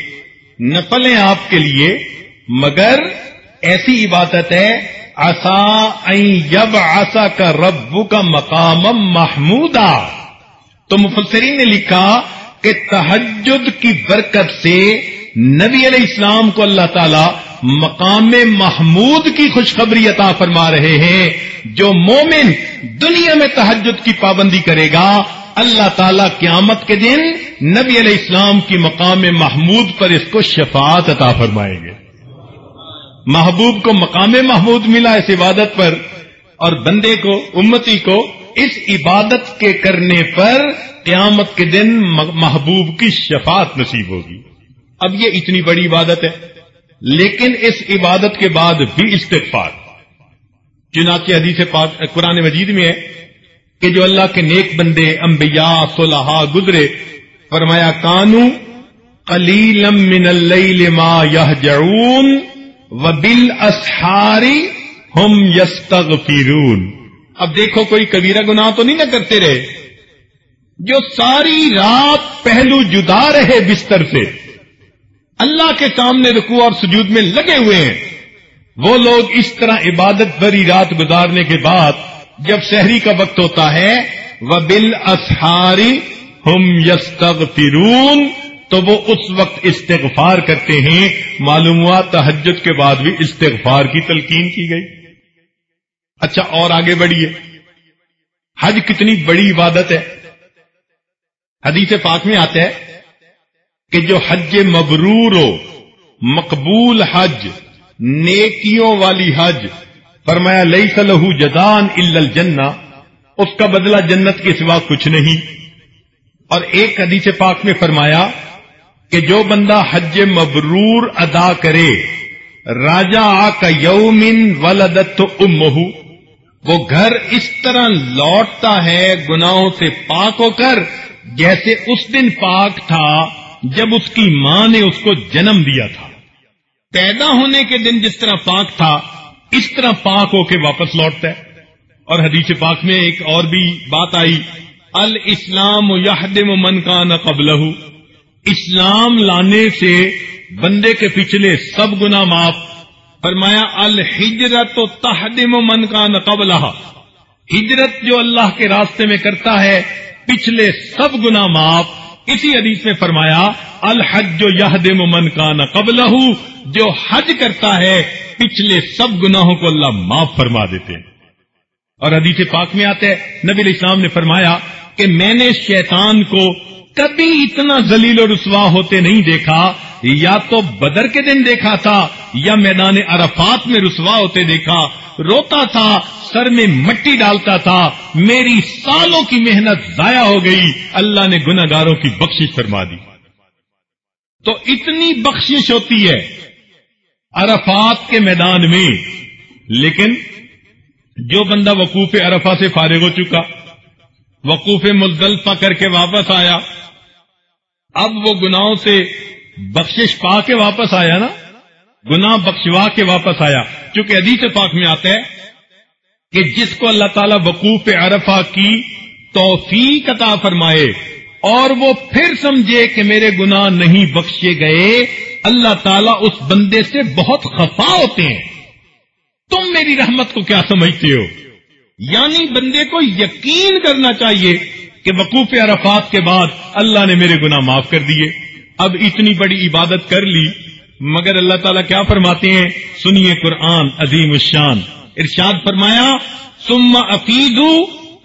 نفلیں آپ کے لیے، مگر ایسی عبادت ہے یب آسا کا رب کا مقام محمودا۔ تو مفسرین نے لکھا کہ تحجد کی برکت سے نبی علیہ السلام کو اللہ تعالی مقام محمود کی خوشخبری عطا فرما رہے ہیں، جو مومن دنیا میں تحجد کی پابندی کرے گا۔ اللہ تعالیٰ قیامت کے دن نبی علیہ السلام کی مقام محمود پر اس کو شفاعت عطا فرمائیں گے محبوب کو مقام محمود ملا اس عبادت پر اور بندے کو، امتی کو اس عبادت کے کرنے پر قیامت کے دن محبوب کی شفاعت نصیب ہوگی۔ اب یہ اتنی بڑی عبادت ہے، لیکن اس عبادت کے بعد بھی استغفار۔ چنانچہ حدیث پاک، قرآن مجید میں ہے کہ جو اللہ کے نیک بندے، انبیاء، صلحاء گزرے، فرمایا، کانو کلیلم من اللیل ما یہجعون۔ و بل اسہاری ہم یستغفرون۔ اب دیکھو کوئی کبیرہ گناہ تو نہیں نہ کرتے رہے۔ جو ساری رات پہلو جدا رہے بستر سے۔ اللہ کے سامنے رکوع اور سجود میں لگے ہوئے ہیں۔ وہ لوگ اس طرح عبادت بری رات گزارنے کے بعد جب شہری کا وقت ہوتا ہے وہ بل اسہاری ہم یستغ تو وہ اس وقت استغفار کرتے ہیں۔ معلوم ہوا تحجد کے بعد بھی استغفار کی تلقین کی گئی۔ اچھا اور آگے بڑھیے۔ حج کتنی بڑی عبادت ہے۔ حدیث پاک میں آتا ہے کہ جو حج مبرور ہو، مقبول حج، نیکیوں والی حج، فرمایا لئی سلح جدان الجنہ اس کا بدلہ جنت کے سوا کچھ نہیں۔ اور ایک حدیث پاک میں فرمایا کہ جو بندہ حج مبرور ادا کرے راجا کا یومن ولدت امہ وہ گھر اس طرح لوٹتا ہے گناہوں سے پاک ہو کر جیسے اس دن پاک تھا جب اس کی ماں نے اس کو جنم دیا تھا۔ پیدا ہونے کے دن جس طرح پاک تھا، اس طرح پاک ہو کے واپس لوٹتا ہے۔ اور حدیث پاک میں ایک اور بھی بات آئی، الاسلام یحدم من کان قبلہ اسلام لانے سے بندے کے پچھلے سب گنا معاف۔ فرمایا الحجرت و تحدم من کا نقبلہ ہجرت جو اللہ کے راستے میں کرتا ہے، پچھلے سب گنا معاف۔ اسی حدیث میں فرمایا، الحج جو یہ من کا نقبل جو حج کرتا ہے، پچھلے سب گناہوں کو اللہ معاف فرما دیتے ہیں۔ اور حدیث پاک میں آتے نبی الاسلام نے فرمایا کہ میں نے شیطان کو کبھی اتنا ذلیل و رسوا ہوتے نہیں دیکھا، یا تو بدر کے دن دیکھا تھا، یا میدان عرفات میں رسوا ہوتے دیکھا۔ روتا تھا، سر میں مٹی ڈالتا تھا۔ میری سالوں کی محنت ضائع ہو گئی۔ اللہ نے گناگاروں کی بخشش فرما دی۔ تو اتنی بخشش ہوتی ہے عرفات کے میدان میں۔ لیکن جو بندہ وقوف عرفہ سے فارغ ہو چکا، وقوف ملدلفہ کر کے واپس آیا اب وہ گناہوں سے بخشش پا کے واپس آیا نا؟ گنا بخشوا کے واپس آیا۔ چونکہ حدیث پاک میں آتا ہے کہ جس کو اللہ تعالیٰ وقوف عرفہ کی توفیق عطا فرمائے اور وہ پھر سمجھے کہ میرے گناہ نہیں بخشے گئے، اللہ تعالیٰ اس بندے سے بہت خفا ہوتے ہیں۔ تم میری رحمت کو کیا سمجھتے ہو؟ یعنی بندے کو یقین کرنا چاہیے۔ کہ وقوف عرفات کے بعد اللہ نے میرے گناہ معاف کر دیے۔ اب اتنی بڑی عبادت کر لی۔ مگر اللہ تعالیٰ کیا فرماتے ہیں؟ سنیے قرآن عظیم الشان۔ ارشاد فرمایا سم عقید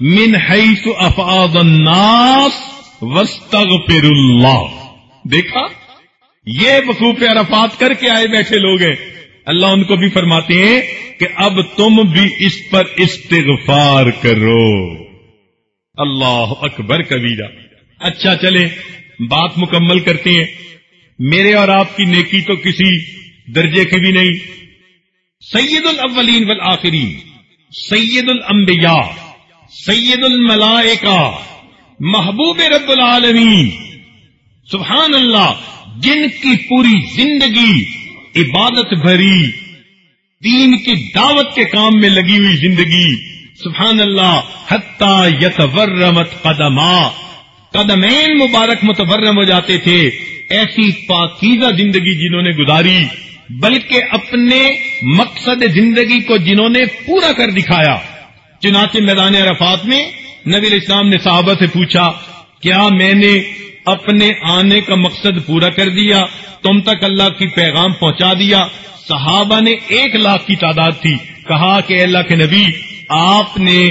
من حیث افعاد الناس وستغفر اللہ۔ دیکھا؟ یہ وقوف عرفات کر کے آئے بیٹھے لوگ ہیں۔ اللہ ان کو بھی فرماتے ہیں کہ اب تم بھی اس پر استغفار کرو۔ اللہ اکبر کبیرہ۔ اچھا چلے بات مکمل کرتے ہیں۔ میرے اور آپ کی نیکی تو کسی درجے کی بھی نہیں۔ سید الاولین والآخرین، سید الانبیاء، سید الملائکہ، محبوب رب العالمین۔ سبحان اللہ، جن کی پوری زندگی عبادت بھری، دین کی دعوت کے کام میں لگی ہوئی زندگی۔ سبحان اللہ، حتی یتورمت قدما۔ قدمین مبارک متورم ہو جاتے تھے، ایسی پاکیزہ زندگی جنہوں نے گزاری، بلکہ اپنے مقصد زندگی کو جنہوں نے پورا کر دکھایا۔ چنانچہ میدان عرفات میں نبی الاسلام نے صحابہ سے پوچھا، کیا میں نے اپنے آنے کا مقصد پورا کر دیا؟ تم تک اللہ کی پیغام پہنچا دیا۔ صحابہ نے ایک لاکھ کی تعداد تھی۔ کہا کہ اللہ کے نبی آپ نے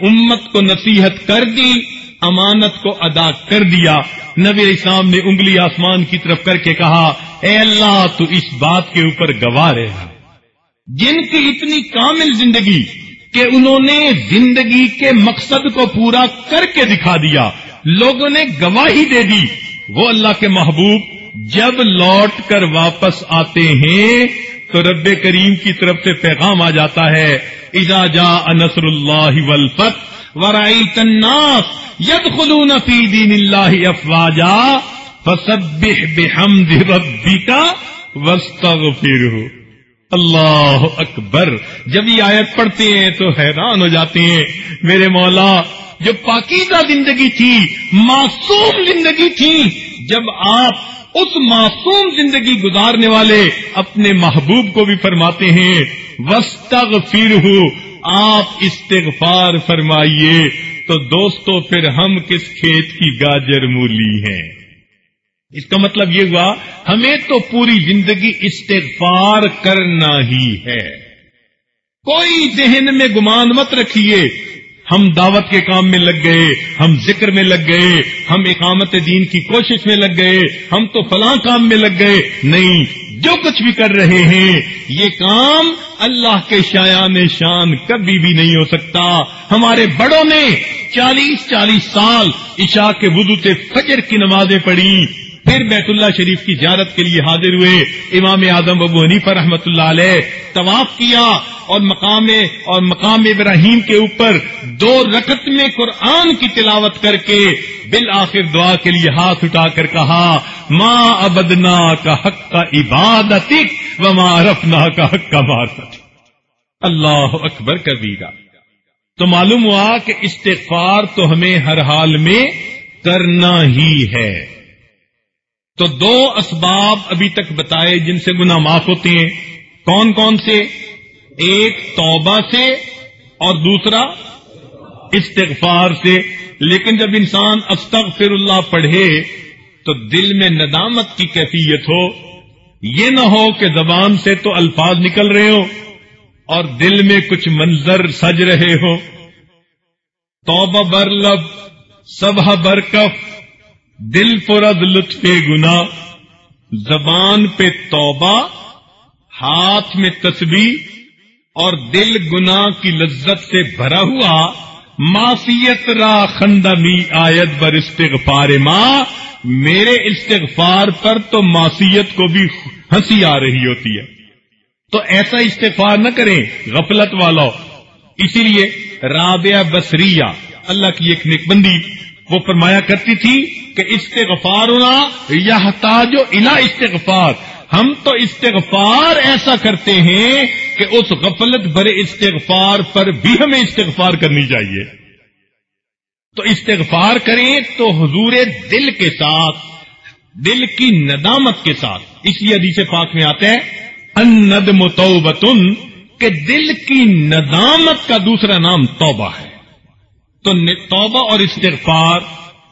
امت کو نصیحت کر دی، امانت کو ادا کر دیا۔ نبی اسلام نے انگلی آسمان کی طرف کر کے کہا، اے اللہ، تو اس بات کے اوپر گواہ رہے جن کی اتنی کامل زندگی کہ انہوں نے زندگی کے مقصد کو پورا کر کے دکھا دیا، لوگوں نے گواہی دے دی۔ وہ اللہ کے محبوب جب لوٹ کر واپس آتے ہیں، تو رب کریم کی طرف سے پیغام آ جاتا ہے۔ اجا جا انصر اللہ ولفت ورائی تناس ید خلون فی دین اللہ افواجا فسبح بحمد ربک واستغفرہ۔ اللہ اکبر۔ جب یہ آیت پڑھتے ہیں تو حیران ہو جاتے ہیں۔ میرے مولا، جو پاکیزہ زندگی تھی، معصوم زندگی تھی، جب آپ اس معصوم زندگی گزارنے والے اپنے محبوب کو بھی فرماتے ہیں وسطر آپ استغفار فرمائیے، تو دوستو، پھر ہم کس کھیت کی گاجر مولی ہیں؟ اس کا مطلب یہ ہوا، ہمیں تو پوری زندگی استغفار کرنا ہی ہے۔ کوئی ذہن میں گمان مت رکھیے۔ ہم دعوت کے کام میں لگ گئے، ہم ذکر میں لگ گئے، ہم اقامت دین کی کوشش میں لگ گئے، ہم تو فلاں کام میں لگ گئے۔ نہیں، جو کچھ بھی کر رہے ہیں، یہ کام اللہ کے شایان شان کبھی بھی نہیں ہو سکتا۔ ہمارے بڑوں نے چالیس چالیس سال عشاء کے وضو سے فجر کی نمازیں پڑھی۔ پھر بیت اللہ شریف کی زیارت کے لیے حاضر ہوئے۔ امام اعظم ابو حنیفہ رحمت اللہ علیہ طواف کیا اور مقام اور مقام ابراہیم کے اوپر دو رکت میں قرآن کی تلاوت کر کے بالآخر دعا کے لیے ہاتھ اٹھا کر کہا ماں ابدنا کا حق کا عبادت و ماں رفنا کا حق کا مارت اللہ اکبر کبیرہ تو معلوم ہوا کہ استغفار تو ہمیں ہر حال میں کرنا ہی ہے۔ تو دو اسباب ابھی تک بتائے جن سے گناہ معاف ہوتے ہیں۔ کون کون سے؟ ایک توبہ سے اور دوسرا استغفار سے۔ لیکن جب انسان استغفر اللہ پڑھے تو دل میں ندامت کی کیفیت ہو۔ یہ نہ ہو کہ زبان سے تو الفاظ نکل رہے ہو اور دل میں کچھ منظر سج رہے ہو۔ توبہ بر لب سبہ برکف، دل پرد لطف گنا زبان پہ توبہ، ہاتھ میں تصویر اور دل گنا کی لذت سے بھرا ہوا۔ معافیت را خندمی آیت بر استغفار ماں میرے استغفار پر تو معصیت کو بھی ہنسی آ رہی ہوتی ہے۔ تو ایسا استغفار نہ کریں، غفلت والا۔ اسی لیے رابعہ بصریہ، اللہ کی ایک نک بندی، وہ فرمایا کرتی تھی کہ استغفار ہونا یا تاج الا استغفار۔ ہم تو استغفار ایسا کرتے ہیں کہ اس غفلت برے استغفار پر بھی ہمیں استغفار کرنی چاہیے۔ تو استغفار کریں تو حضور دل کے ساتھ، دل کی ندامت کے ساتھ۔ اسی حدیث پاک میں آتے ہیں اند متوبتن کہ دل کی ندامت کا دوسرا نام توبہ ہے۔ تو توبہ اور استغفار،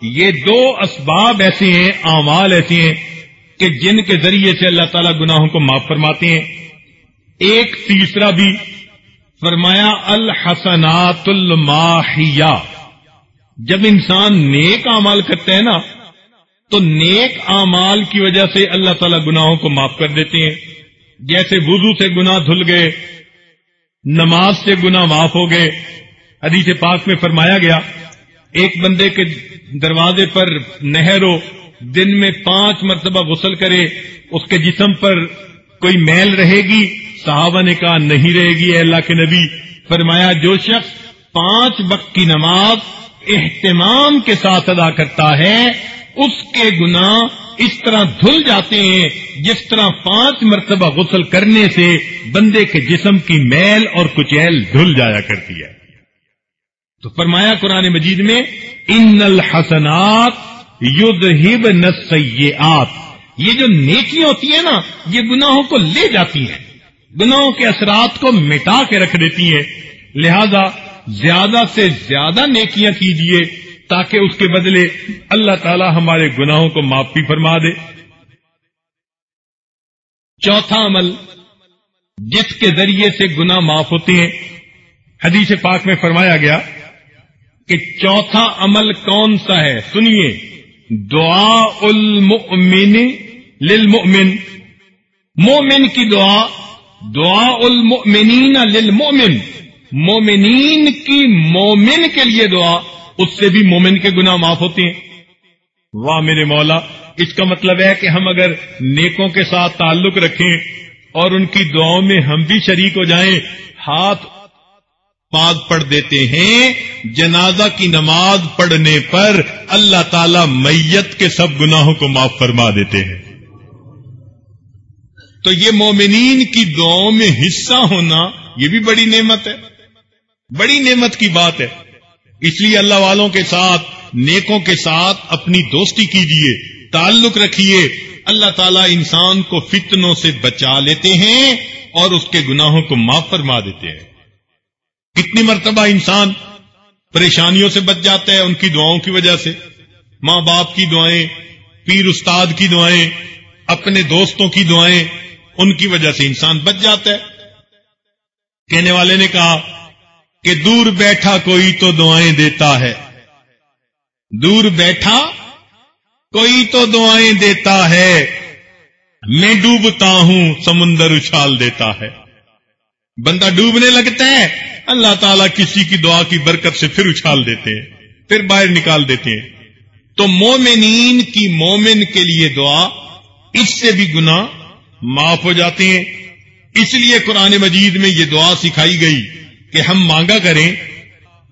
یہ دو اسباب ایسے ہیں، اعمال ایسے ہیں، کہ جن کے ذریعے سے اللہ تعالیٰ گناہوں کو معاف فرماتے ہیں۔ ایک تیسرا بھی، فرمایا الحسنات الماحیہ جب انسان نیک اعمال کرتے ہیں نا، تو نیک اعمال کی وجہ سے اللہ تعالیٰ گناہوں کو معاف کر دیتے ہیں۔ جیسے وضو سے گناہ دھل گئے، نماز سے گناہ معاف ہو گئے۔ حدیث پاک میں فرمایا گیا، ایک بندے کے دروازے پر نہر ہو دن میں پانچ مرتبہ غسل کرے، اس کے جسم پر کوئی میل رہے گی؟ صحابہ نے کہا، نہیں رہے گی، اے اللہ کے نبی۔ فرمایا، جو شخص پانچ وقت کی نماز اہتمام کے ساتھ ادا کرتا ہے، اس کے گناہ اس طرح دھل جاتے ہیں جس طرح پانچ مرتبہ غسل کرنے سے بندے کے جسم کی میل اور کچیل دھل جایا کرتی ہے۔ تو فرمایا قرآن مجید میں، ان الحسنات یدھ ہب یہ جو نیکی ہوتی ہے نا، یہ گناہوں کو لے جاتی ہیں۔ گناہوں کے اثرات کو مٹا کے رکھ دیتی ہیں۔ لہذا زیادہ سے زیادہ نیکیاں کیجیے تاکہ اس کے بدلے اللہ تعالی ہمارے گناہوں کو معافی فرما دے۔ چوتھا عمل، جس کے ذریعے سے گناہ معاف ہوتے ہیں۔ حدیث پاک میں فرمایا گیا کہ چوتھا عمل کون سا ہے؟ سنیے۔ دعا المؤمن للمؤمن۔ مومن کی دعا دعا المؤمنین للمؤمن۔ مومنین کی مومن کے لیے دعا۔ اس سے بھی مومن کے گناہ معاف ہوتے ہیں۔ واہ میرے مولا، اس کا مطلب ہے کہ ہم اگر نیکوں کے ساتھ تعلق رکھیں اور ان کی دعاؤں میں ہم بھی شریک ہو جائیں، ہاتھ پاک پڑھ دیتے ہیں۔ جنازہ کی نماز پڑھنے پر اللہ تعالی میت کے سب گناہوں کو معاف فرما دیتے ہیں۔ تو یہ مومنین کی دعاؤں میں حصہ ہونا یہ بھی بڑی نعمت ہے۔ بڑی نعمت کی بات ہے۔ اس لیے اللہ والوں کے ساتھ، نیکوں کے ساتھ اپنی دوستی کیجیے تعلق رکھیے اللہ تعالیٰ انسان کو فتنوں سے بچا لیتے ہیں اور اس کے گناہوں کو معاف فرما دیتے ہیں۔ کتنی مرتبہ انسان پریشانیوں سے بچ جاتا ہے ان کی دعاؤں کی وجہ سے۔ ماں باپ کی دعائیں، پیر استاد کی دعائیں، اپنے دوستوں کی دعائیں، ان کی وجہ سے انسان بچ جاتا ہے۔ کہنے والے نے کہا کہ دور بیٹھا کوئی تو دعائیں دیتا ہے۔ دور بیٹھا کوئی تو دعائیں دیتا ہے۔ میں ڈوبتا ہوں، سمندر اچھال دیتا ہے۔ بندہ ڈوبنے لگتا ہے، اللہ تعالیٰ کسی کی دعا کی برکت سے پھر اچھال دیتے ہیں، پھر باہر نکال دیتے ہیں۔ تو مومنین کی مومن کے لیے دعا، اس سے بھی گنا معاف ہو جاتے ہیں۔ اس لیے قرآن مجید میں یہ دعا سکھائی گئی۔ کہ ہم مانگا کریں۔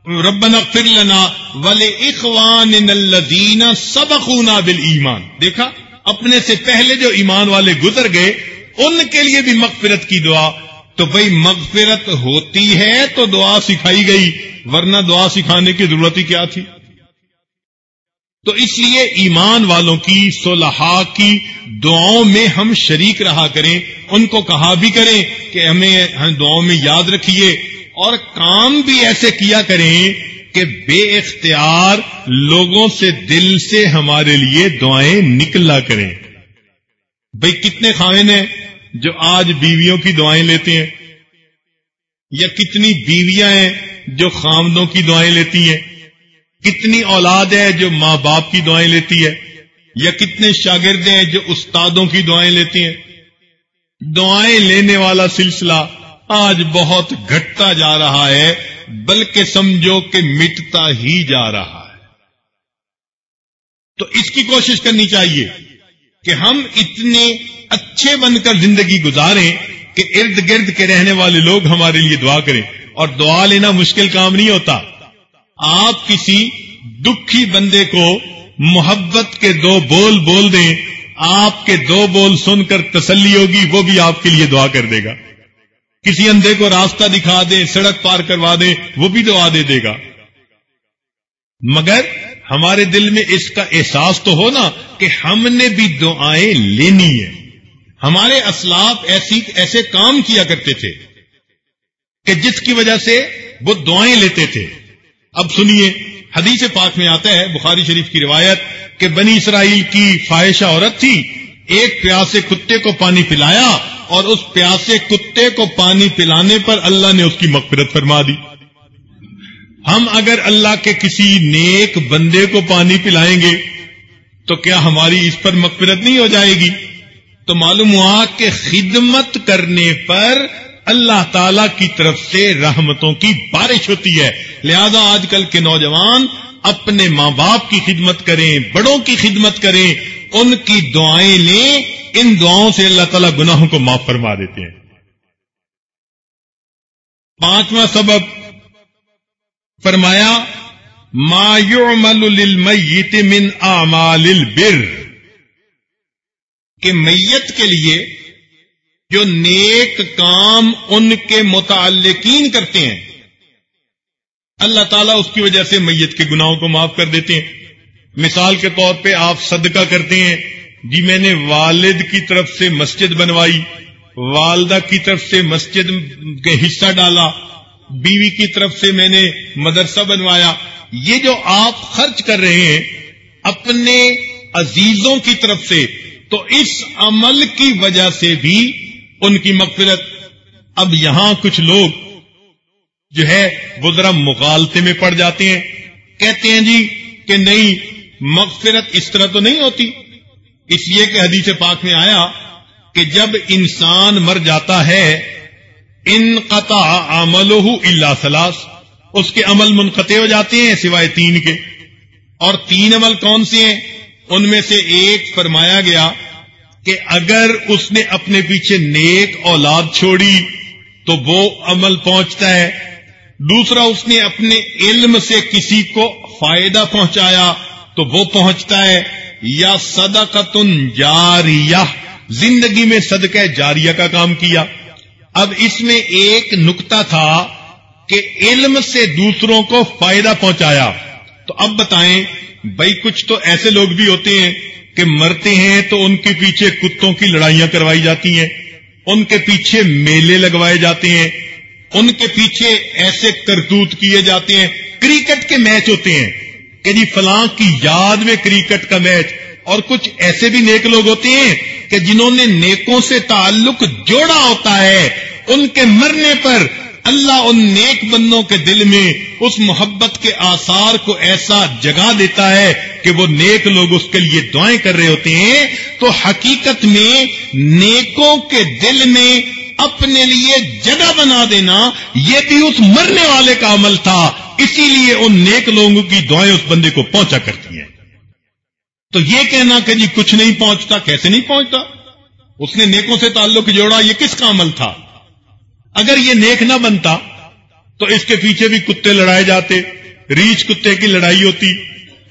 ربنا اغفر لنا ولے اخوان سبقونا بالایمان دیکھا، اپنے سے پہلے جو ایمان والے گزر گئے، ان کے لیے بھی مغفرت کی دعا۔ تو بھائی مغفرت ہوتی ہے تو دعا سکھائی گئی، ورنہ دعا سکھانے کی ضرورت ہی کیا تھی؟ تو اس لیے ایمان والوں کی، صلحاء کی دعاؤں میں ہم شریک رہا کریں۔ ان کو کہا بھی کریں کہ ہمیں دعاؤں میں یاد رکھیے۔ اور کام بھی ایسے کیا کریں کہ بے اختیار لوگوں سے دل سے ہمارے لیے دعائیں نکلا کریں۔ بھئی کتنے خائن ہیں جو آج بیویوں کی دعائیں لیتے ہیں؟ یا کتنی بیویاں ہیں جو خامدوں کی دعائیں لیتی ہیں؟ کتنی اولاد ہے جو ماں باپ کی دعائیں لیتی ہے یا کتنے شاگرد ہیں جو استادوں کی دعائیں لیتی ہیں؟ دعائیں لینے والا سلسلہ آج بہت گھٹتا جا رہا ہے، بلکہ سمجھو کہ مٹتا ہی جا رہا ہے۔ تو اس کی کوشش کرنی چاہیے کہ ہم اتنے اچھے بن کر زندگی گزاریں کہ ارد گرد کے رہنے والے لوگ ہمارے لیے دعا کریں۔ اور دعا لینا مشکل کام نہیں ہوتا۔ آپ کسی دکھی بندے کو محبت کے دو بول بول دیں، آپ کے دو بول سن کر تسلی ہوگی، وہ بھی آپ کے لیے دعا کر دے گا۔ کسی اندھے کو راستہ دکھا دیں سڑک پار کروا دیں وہ بھی دعا دے دے گا۔ مگر ہمارے دل میں اس کا احساس تو ہونا کہ ہم نے بھی دعائیں لینی ہے ہمارے اسلاف ایسی، ایسے کام کیا کرتے تھے کہ جس کی وجہ سے وہ دعائیں لیتے تھے۔ اب سنیے، حدیث پاک میں آتا ہے، بخاری شریف کی روایت کہ بنی اسرائیل کی فائشہ عورت تھی، ایک پیاسے کتے کو پانی پلایا اور اس پیاسے کتے کو پانی پلانے پر اللہ نے اس کی مغفرت فرما دی۔ ہم اگر اللہ کے کسی نیک بندے کو پانی پلائیں گے، تو کیا ہماری اس پر مغفرت نہیں ہو جائے گی؟ تو معلوم ہوا کہ خدمت کرنے پر اللہ تعالی کی طرف سے رحمتوں کی بارش ہوتی ہے۔ لہذا آج کل کے نوجوان اپنے ماں باپ کی خدمت کریں، بڑوں کی خدمت کریں، ان کی دعائیں لیں ان دعاؤں سے اللہ تعالیٰ گناہوں کو معاف فرما دیتے ہیں۔ پانچواں سبب فرمایا، ما يعمل للمیت من اعمال البر۔ کہ میت کے لیے جو نیک کام ان کے متعلقین کرتے ہیں، اللہ تعالیٰ اس کی وجہ سے میت کے گناہوں کو معاف کر دیتے ہیں۔ مثال کے طور پہ آپ صدقہ کرتے ہیں جی میں نے والد کی طرف سے مسجد بنوائی، والدہ کی طرف سے مسجد کے حصہ ڈالا، بیوی کی طرف سے میں نے مدرسہ بنوایا۔ یہ جو آپ خرچ کر رہے ہیں اپنے عزیزوں کی طرف سے، تو اس عمل کی وجہ سے بھی ان کی مغفرت۔ اب یہاں کچھ لوگ جو ہے، وہ ذرا مغالطے میں پڑ جاتے ہیں۔ کہتے ہیں جی کہ نہیں، مغفرت اس طرح تو نہیں ہوتی۔ اس لیے کہ حدیث پاک میں آیا کہ جب انسان مر جاتا ہے ان قطع عمل اللہ سلاس اس کے عمل منقطع ہو جاتے ہیں سوائے تین کے۔ اور تین عمل کون سے ہیں؟ ان میں سے ایک فرمایا گیا کہ اگر اس نے اپنے پیچھے نیک اولاد چھوڑی تو وہ عمل پہنچتا ہے۔ دوسرا، اس نے اپنے علم سے کسی کو فائدہ پہنچایا تو وہ پہنچتا ہے۔ یا صدقتن جاریہ، زندگی میں صدقہ جاریہ کا کام کیا۔ اب اس میں ایک نکتا تھا کہ علم سے دوسروں کو فائدہ پہنچایا۔ تو اب بتائیں بھائی کچھ تو ایسے لوگ بھی ہوتے ہیں کہ مرتے ہیں تو ان کے پیچھے کتوں کی لڑائیاں کروائی جاتی ہیں، ان کے پیچھے میلے لگوائے جاتے ہیں، ان کے پیچھے ایسے کرتوت کیے جاتے ہیں۔ کرکٹ کے میچ ہوتے ہیں۔ کہ جی فلاں کی یاد میں کرکٹ کا میچ، اور کچھ ایسے بھی نیک لوگ ہوتے ہیں کہ جنہوں نے نیکوں سے تعلق جوڑا ہوتا ہے، ان کے مرنے پر اللہ ان نیک بندوں کے دل میں اس محبت کے آثار کو ایسا جگا دیتا ہے کہ وہ نیک لوگ اس کے لیے دعائیں کر رہے ہوتے ہیں۔ تو حقیقت میں نیکوں کے دل میں اپنے لیے جگہ بنا دینا، یہ بھی اس مرنے والے کا عمل تھا۔ اسی لیے ان نیک لوگوں کی دعائیں اس بندے کو پہنچا کرتی ہیں۔ تو یہ کہنا کہ جی کچھ نہیں پہنچتا، کیسے نہیں پہنچتا؟ اس نے نیکوں سے تعلق جوڑا، یہ کس کا عمل تھا؟ اگر یہ نیک نہ بنتا، تو اس کے پیچھے بھی کتے لڑائے جاتے، ریچھ کتے کی لڑائی ہوتی،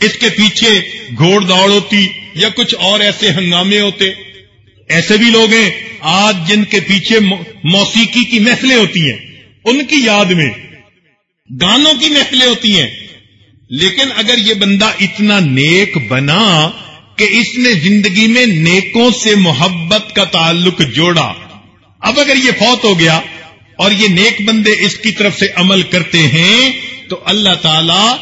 اس کے پیچھے گھوڑ دوڑ ہوتی، یا کچھ اور ایسے ہنگامے ہوتے۔ ایسے بھی لوگ ہیں، آج جن کے پیچھے موسیقی کی محفلیں ہوتی ہیں، ان کی یاد میں گانوں کی محفلیں ہوتی ہیں۔ لیکن اگر یہ بندہ اتنا نیک بنا کہ اس نے زندگی میں نیکوں سے محبت کا تعلق جوڑا، اب اگر یہ فوت ہو گیا اور یہ نیک بندے اس کی طرف سے عمل کرتے ہیں، تو اللہ تعالی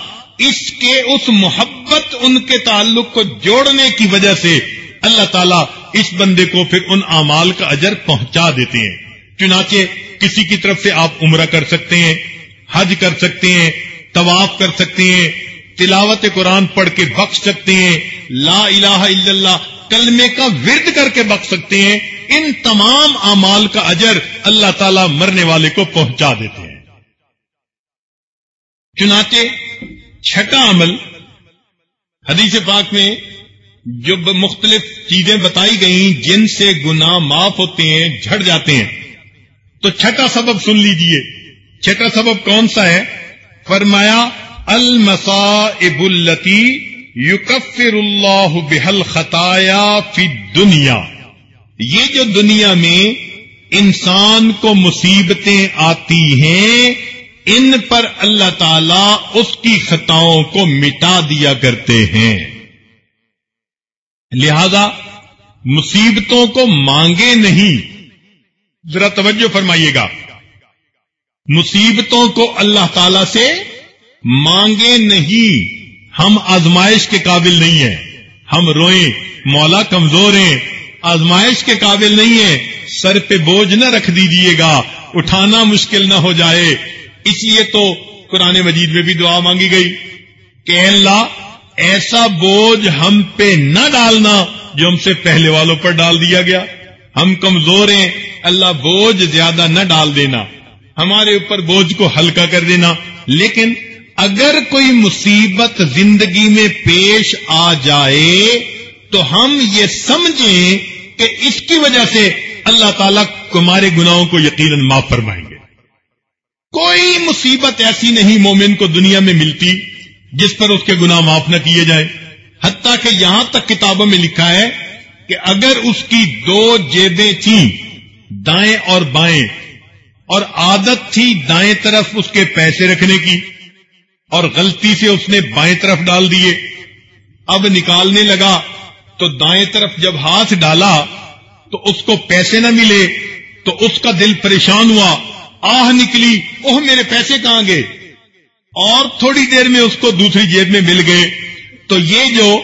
اس کے اس محبت ان کے تعلق کو جوڑنے کی وجہ سے اللہ تعالیٰ اس بندے کو پھر ان اعمال کا اجر پہنچا دیتے ہیں۔ چنانچہ کسی کی طرف سے آپ عمرہ کر سکتے ہیں۔ حج کر سکتے ہیں، طواف کر سکتے ہیں، تلاوت قرآن پڑھ کے بخش سکتے ہیں، لا الہ الا اللہ، کلمے کا ورد کر کے بخش سکتے ہیں، ان تمام اعمال کا اجر اللہ تعالی مرنے والے کو پہنچا دیتے ہیں۔ چنانچہ، چھٹا عمل، حدیث پاک میں جو مختلف چیزیں بتائی گئیں، جن سے گنا معاف ہوتے ہیں، جھڑ جاتے ہیں۔ تو چھٹا سبب سن لیجیے۔ چھٹا سبب کون سا ہے؟ فرمایا المسا اب التی یوکفر اللہ بحل خطایا فی دنیا یہ جو دنیا میں انسان کو مصیبتیں آتی ہیں، ان پر اللہ تعالی اس کی خطاؤں کو مٹا دیا کرتے ہیں۔ لہذا، مصیبتوں کو مانگے نہیں۔ ذرا توجہ فرمائیے گا۔ مصیبتوں کو اللہ تعالی سے مانگے نہیں۔ ہم آزمائش کے قابل نہیں ہیں۔ ہم روئیں، مولا کمزور ہیں۔ آزمائش کے قابل نہیں ہیں۔ سر پہ بوجھ نہ رکھ دیجیے گا۔ اٹھانا مشکل نہ ہو جائے۔ اس لیے تو قرآن مجید میں بھی دعا مانگی گئی۔ کہ اللہ ایسا بوجھ ہم پہ نہ ڈالنا جو ہم سے پہلے والوں پر ڈال دیا گیا۔ ہم کمزور ہیں۔ اللہ بوجھ زیادہ نہ ڈال دینا۔ ہمارے اوپر بوجھ کو ہلکا کر دینا۔ لیکن اگر کوئی مصیبت زندگی میں پیش آ جائے، تو ہم یہ سمجھیں کہ اس کی وجہ سے اللہ تعالیٰ ہمارے گناہوں کو یقیناً معاف فرمائیں گے۔ کوئی مصیبت ایسی نہیں مومن کو دنیا میں ملتی جس پر اس کے گناہ معاف نہ کیے جائیں۔ حتیٰ کہ یہاں تک کتابوں میں لکھا ہے کہ اگر اس کی دو جیبیں تھیں، دائیں اور بائیں اور عادت تھی دائیں طرف اس کے پیسے رکھنے کی اور غلطی سے اس نے بائیں طرف ڈال دیے۔ اب نکالنے لگا تو دائیں طرف جب ہاتھ ڈالا تو اس کو پیسے نہ ملے تو اس کا دل پریشان ہوا۔ آہ نکلی، اوہ میرے پیسے کہاں گئے؟ اور تھوڑی دیر میں اس کو دوسری جیب میں مل گئے۔ تو یہ جو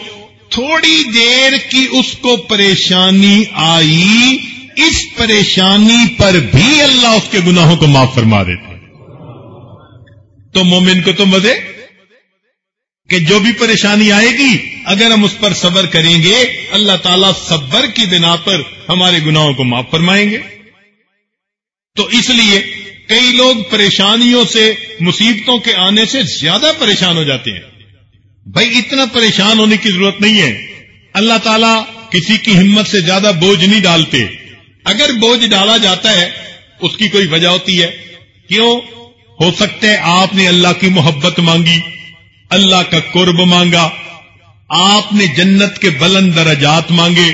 تھوڑی دیر کی اس کو پریشانی آئی اس پریشانی پر بھی اللہ اس کے گناہوں کو معاف فرما دیتے تو مومن کو تو مزے؟ کہ جو بھی پریشانی آئے گی، اگر ہم اس پر صبر کریں گے، اللہ تعالیٰ صبر کی بنا پر ہمارے گناہوں کو معاف فرمائیں گے۔ تو اس لیے کئی لوگ پریشانیوں سے، مصیبتوں کے آنے سے زیادہ پریشان ہو جاتے ہیں۔ بھائی، اتنا پریشان ہونے کی ضرورت نہیں ہے۔ اللہ تعالیٰ کسی کی ہمت سے زیادہ بوجھ نہیں ڈالتے۔ اگر بوجھ ڈالا جاتا ہے، اس کی کوئی وجہ ہوتی ہے؟ کیوں؟ ہو سکتا ہے آپ نے اللہ کی محبت مانگی، اللہ کا قرب مانگا، آپ نے جنت کے بلند درجات مانگے۔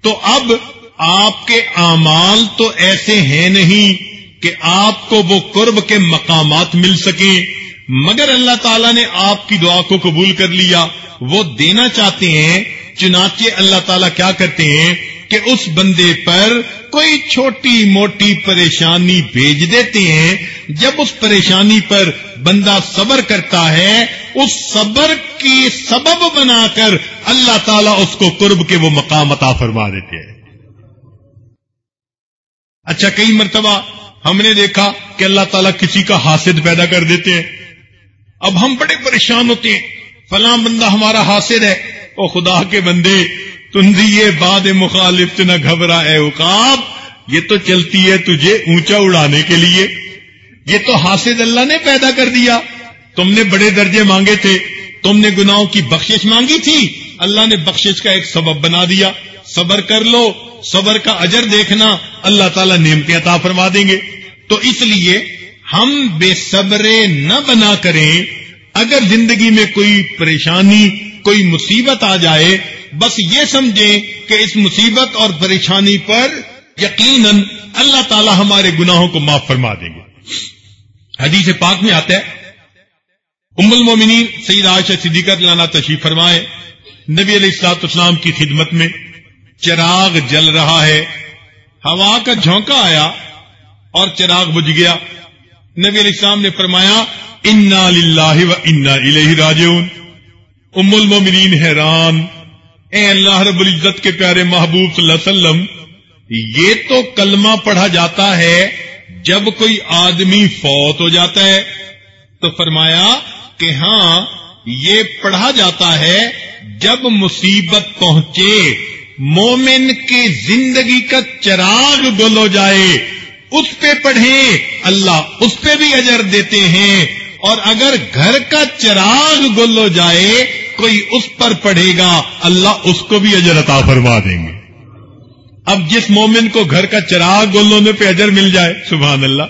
تو اب آپ کے اعمال تو ایسے ہیں نہیں کہ آپ کو وہ قرب کے مقامات مل سکیں۔ مگر اللہ تعالیٰ نے آپ کی دعا کو قبول کر لیا۔ وہ دینا چاہتے ہیں، چنانچہ اللہ تعالیٰ کیا کرتے ہیں؟ کہ اس بندے پر کوئی چھوٹی موٹی پریشانی بھیج دیتے ہیں۔ جب اس پریشانی پر بندہ صبر کرتا ہے، اس صبر کی سبب بنا کر اللہ تعالیٰ اس کو قرب کے وہ مقام عطا فرما دیتے ہیں۔ اچھا کئی مرتبہ ہم نے دیکھا کہ اللہ تعالیٰ کسی کا حاصل پیدا کر دیتے ہیں۔ اب ہم بڑے پریشان ہوتے ہیں، فلاں بندہ ہمارا حاصل ہے، او خدا کے بندے تندیے باد مخالف نہ گھبرا، اے اقاب یہ تو چلتی ہے تجھے اونچا اڑانے کے لیے۔ یہ تو حاصل اللہ نے پیدا کر دیا۔ تم نے بڑے درجے مانگے تھے۔ تم نے گناہوں کی بخشش مانگی تھی۔ اللہ نے بخشش کا ایک سبب بنا دیا۔ صبر کر لو۔ صبر کا اجر دیکھنا اللہ تعالیٰ نعمتیں عطا فرما دیں گے۔ تو اس لیے ہم بے صبرے نہ بنا کریں۔ اگر زندگی میں کوئی پریشانی، کوئی مصیبت آ جائے بس یہ سمجھیں کہ اس مصیبت اور پریشانی پر یقیناً اللہ تعالی ہمارے گناہوں کو معاف فرما دیں گے۔ حدیث پاک میں آتا ہے، ام المومنین سید عائشہ صدیقت لانا تشریف فرمائے، نبی علیہ السلاط اسلام کی خدمت میں چراغ جل رہا ہے، ہوا کا جھونکا آیا اور چراغ بج گیا۔ نبی علیہ السلام نے فرمایا، انا للہ و انا الہ راجعون۔ ام المومنین حیران اے اللہ رب العزت کے پیارے محبوب صلی اللہ علیہ وسلم، یہ تو کلمہ پڑھا جاتا ہے، جب کوئی آدمی فوت ہو جاتا ہے، تو فرمایا کہ ہاں یہ پڑھا جاتا ہے، جب مصیبت پہنچے، مومن کی زندگی کا چراغ گل ہو جائے، اس پہ پڑھیں، اللہ اس پہ بھی اجر دیتے ہیں، اور اگر گھر کا چراغ گل ہو جائے کوئی اس پر پڑھے گا، اللہ اس کو بھی اجر عطا فرما دیں گے۔ اب جس مومن کو گھر کا چراغ گل ہونے پہ اجر مل جائے، سبحان اللہ،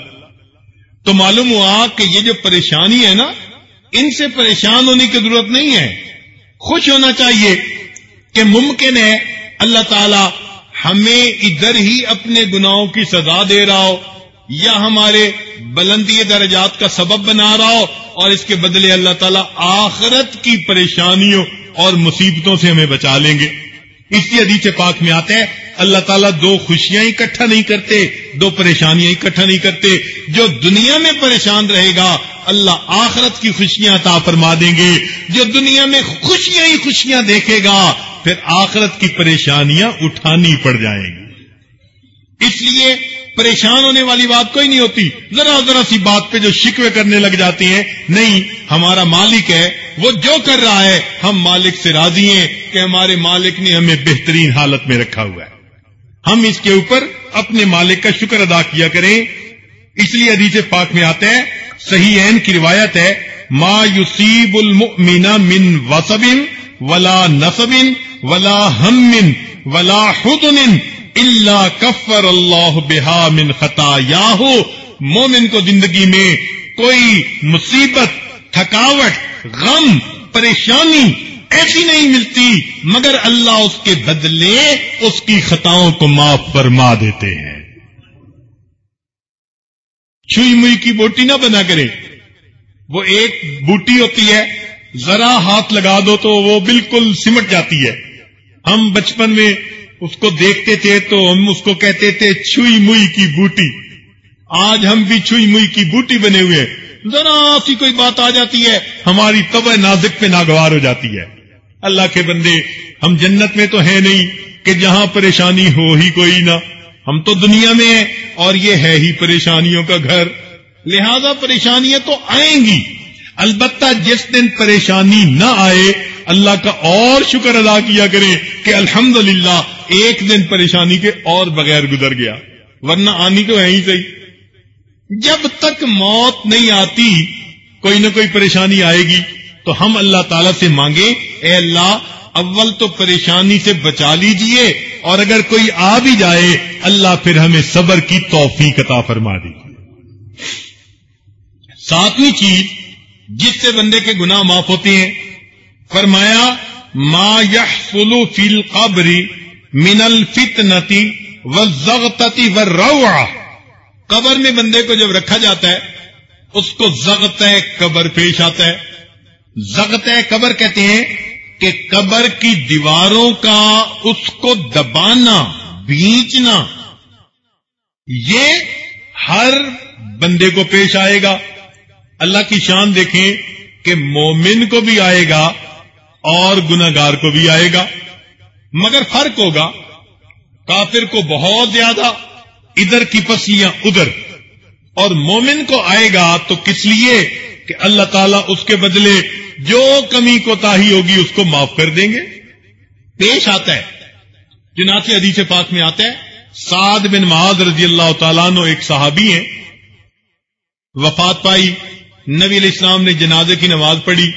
تو معلوم ہوا کہ یہ جو پریشانی ہے نا، ان سے پریشان ہونے کی ضرورت نہیں ہے۔ خوش ہونا چاہیے کہ ممکن ہے اللہ تعالی ہمیں ادھر ہی اپنے گناہوں کی سزا دے رہا ہو۔ یا ہمارے بلندی درجات کا سبب بنا رہا ہو اور اس کے بدلے اللہ تعالیٰ آخرت کی پریشانیوں اور مصیبتوں سے ہمیں بچا لیں گے۔ اسی حدیث پاک میں آتے ہیں اللہ تعالیٰ دو خوشیاں اکٹھا نہیں کرتے، دو پریشانیاں اکٹھا نہیں کرتے۔ جو دنیا میں پریشان رہے گا، اللہ آخرت کی خوشیاں عطا فرما دیں گے۔ جو دنیا میں خوشیاں ہی خوشیاں دیکھے گا، پھر آخرت کی پریشانیاں اٹھانی پڑ جائیں گی۔ اس لیے پریشان ہونے والی بات کوئی نہیں ہوتی۔ ذرا ذرا سی بات پہ جو شکوے کرنے لگ جاتی ہیں، نہیں، ہمارا مالک ہے، وہ جو کر رہا ہے، ہم مالک سے راضی ہیں کہ ہمارے مالک نے ہمیں بہترین حالت میں رکھا ہوا ہے۔ ہم اس کے اوپر اپنے مالک کا شکر ادا کیا کریں۔ اس لیے حدیث پاک میں آتے ہیں صحیح عین کی روایت ہے، ما یوسیب المؤمن من وسب ولا نصب ولا ہم ولا حدن اللہ کفر اللہ بحا من خطا یا ہو مومن کو زندگی میں کوئی مصیبت، تھکاوٹ، غم، پریشانی ایسی نہیں ملتی مگر اللہ اس کے بدلے اس کی خطاؤں کو معاف فرما دیتے ہیں۔ چھوئی مئی کی بوٹی نہ بنا کرے۔ وہ ایک بوٹی ہوتی ہے، ذرا ہاتھ لگا دو تو وہ بالکل سمٹ جاتی ہے۔ ہم بچپن میں اس کو دیکھتے تھے تو ہم اس کو کہتے تھے چھوئی مئی کی بوٹی۔ آج ہم بھی چھوئی مئی کی بوٹی بنے ہوئے ذرا سی کوئی بات آ جاتی ہے، ہماری طبع نازک پہ ناگوار ہو جاتی ہے۔ اللہ کے بندے، ہم جنت میں تو ہے نہیں کہ جہاں پریشانی ہو ہی کوئی نہ۔ ہم تو دنیا میں ہیں اور یہ ہے ہی پریشانیوں کا گھر۔ لہذا پریشانیاں تو آئیں گی۔ البتہ جس دن پریشانی نہ آئے، اللہ کا اور شکر ادا کیا کرے کہ الحمد ایک دن پریشانی کے اور بغیر گزر گیا۔ ورنہ آنی تو ہے ہی صحیح۔ جب تک موت نہیں آتی، کوئی نہ کوئی پریشانی آئے گی۔ تو ہم اللہ تعالی سے مانگے اے اللہ، اول تو پریشانی سے بچا لیجیے۔ اور اگر کوئی آ بھی جائے، اللہ پھر ہمیں صبر کی توفیق عطا فرما دی ساتویں چیز جس سے بندے کے گناہ معاف ہوتے ہیں۔ فرمایا، ما یحفلو فی القبر من الفتنتی والزغتتی والروعہ قبر میں بندے کو جب رکھا جاتا ہے، اس کو زغت قبر پیش آتا ہے۔ زغت قبر کہتے ہیں کہ قبر کی دیواروں کا اس کو دبانا بیچنا یہ ہر بندے کو پیش آئے گا۔ اللہ کی شان دیکھیں کہ مومن کو بھی آئے گا اور گناگار کو بھی آئے گا۔ مگر فرق ہوگا، کافر کو بہت زیادہ ادھر کی پسیاں ادھر۔ اور مومن کو آئے گا تو کس لیے؟ کہ اللہ تعالیٰ اس کے بدلے جو کمی کو تاہی ہوگی اس کو معاف کر دیں گے۔ پیش آتا ہے۔ جناتی حدیث پاک میں آتا ہے، سعد بن معاذ رضی اللہ تعالیٰ نو ایک صحابی ہیں۔ وفات پائی۔ نبی علیہ السلام نے جنازے کی نماز پڑھی۔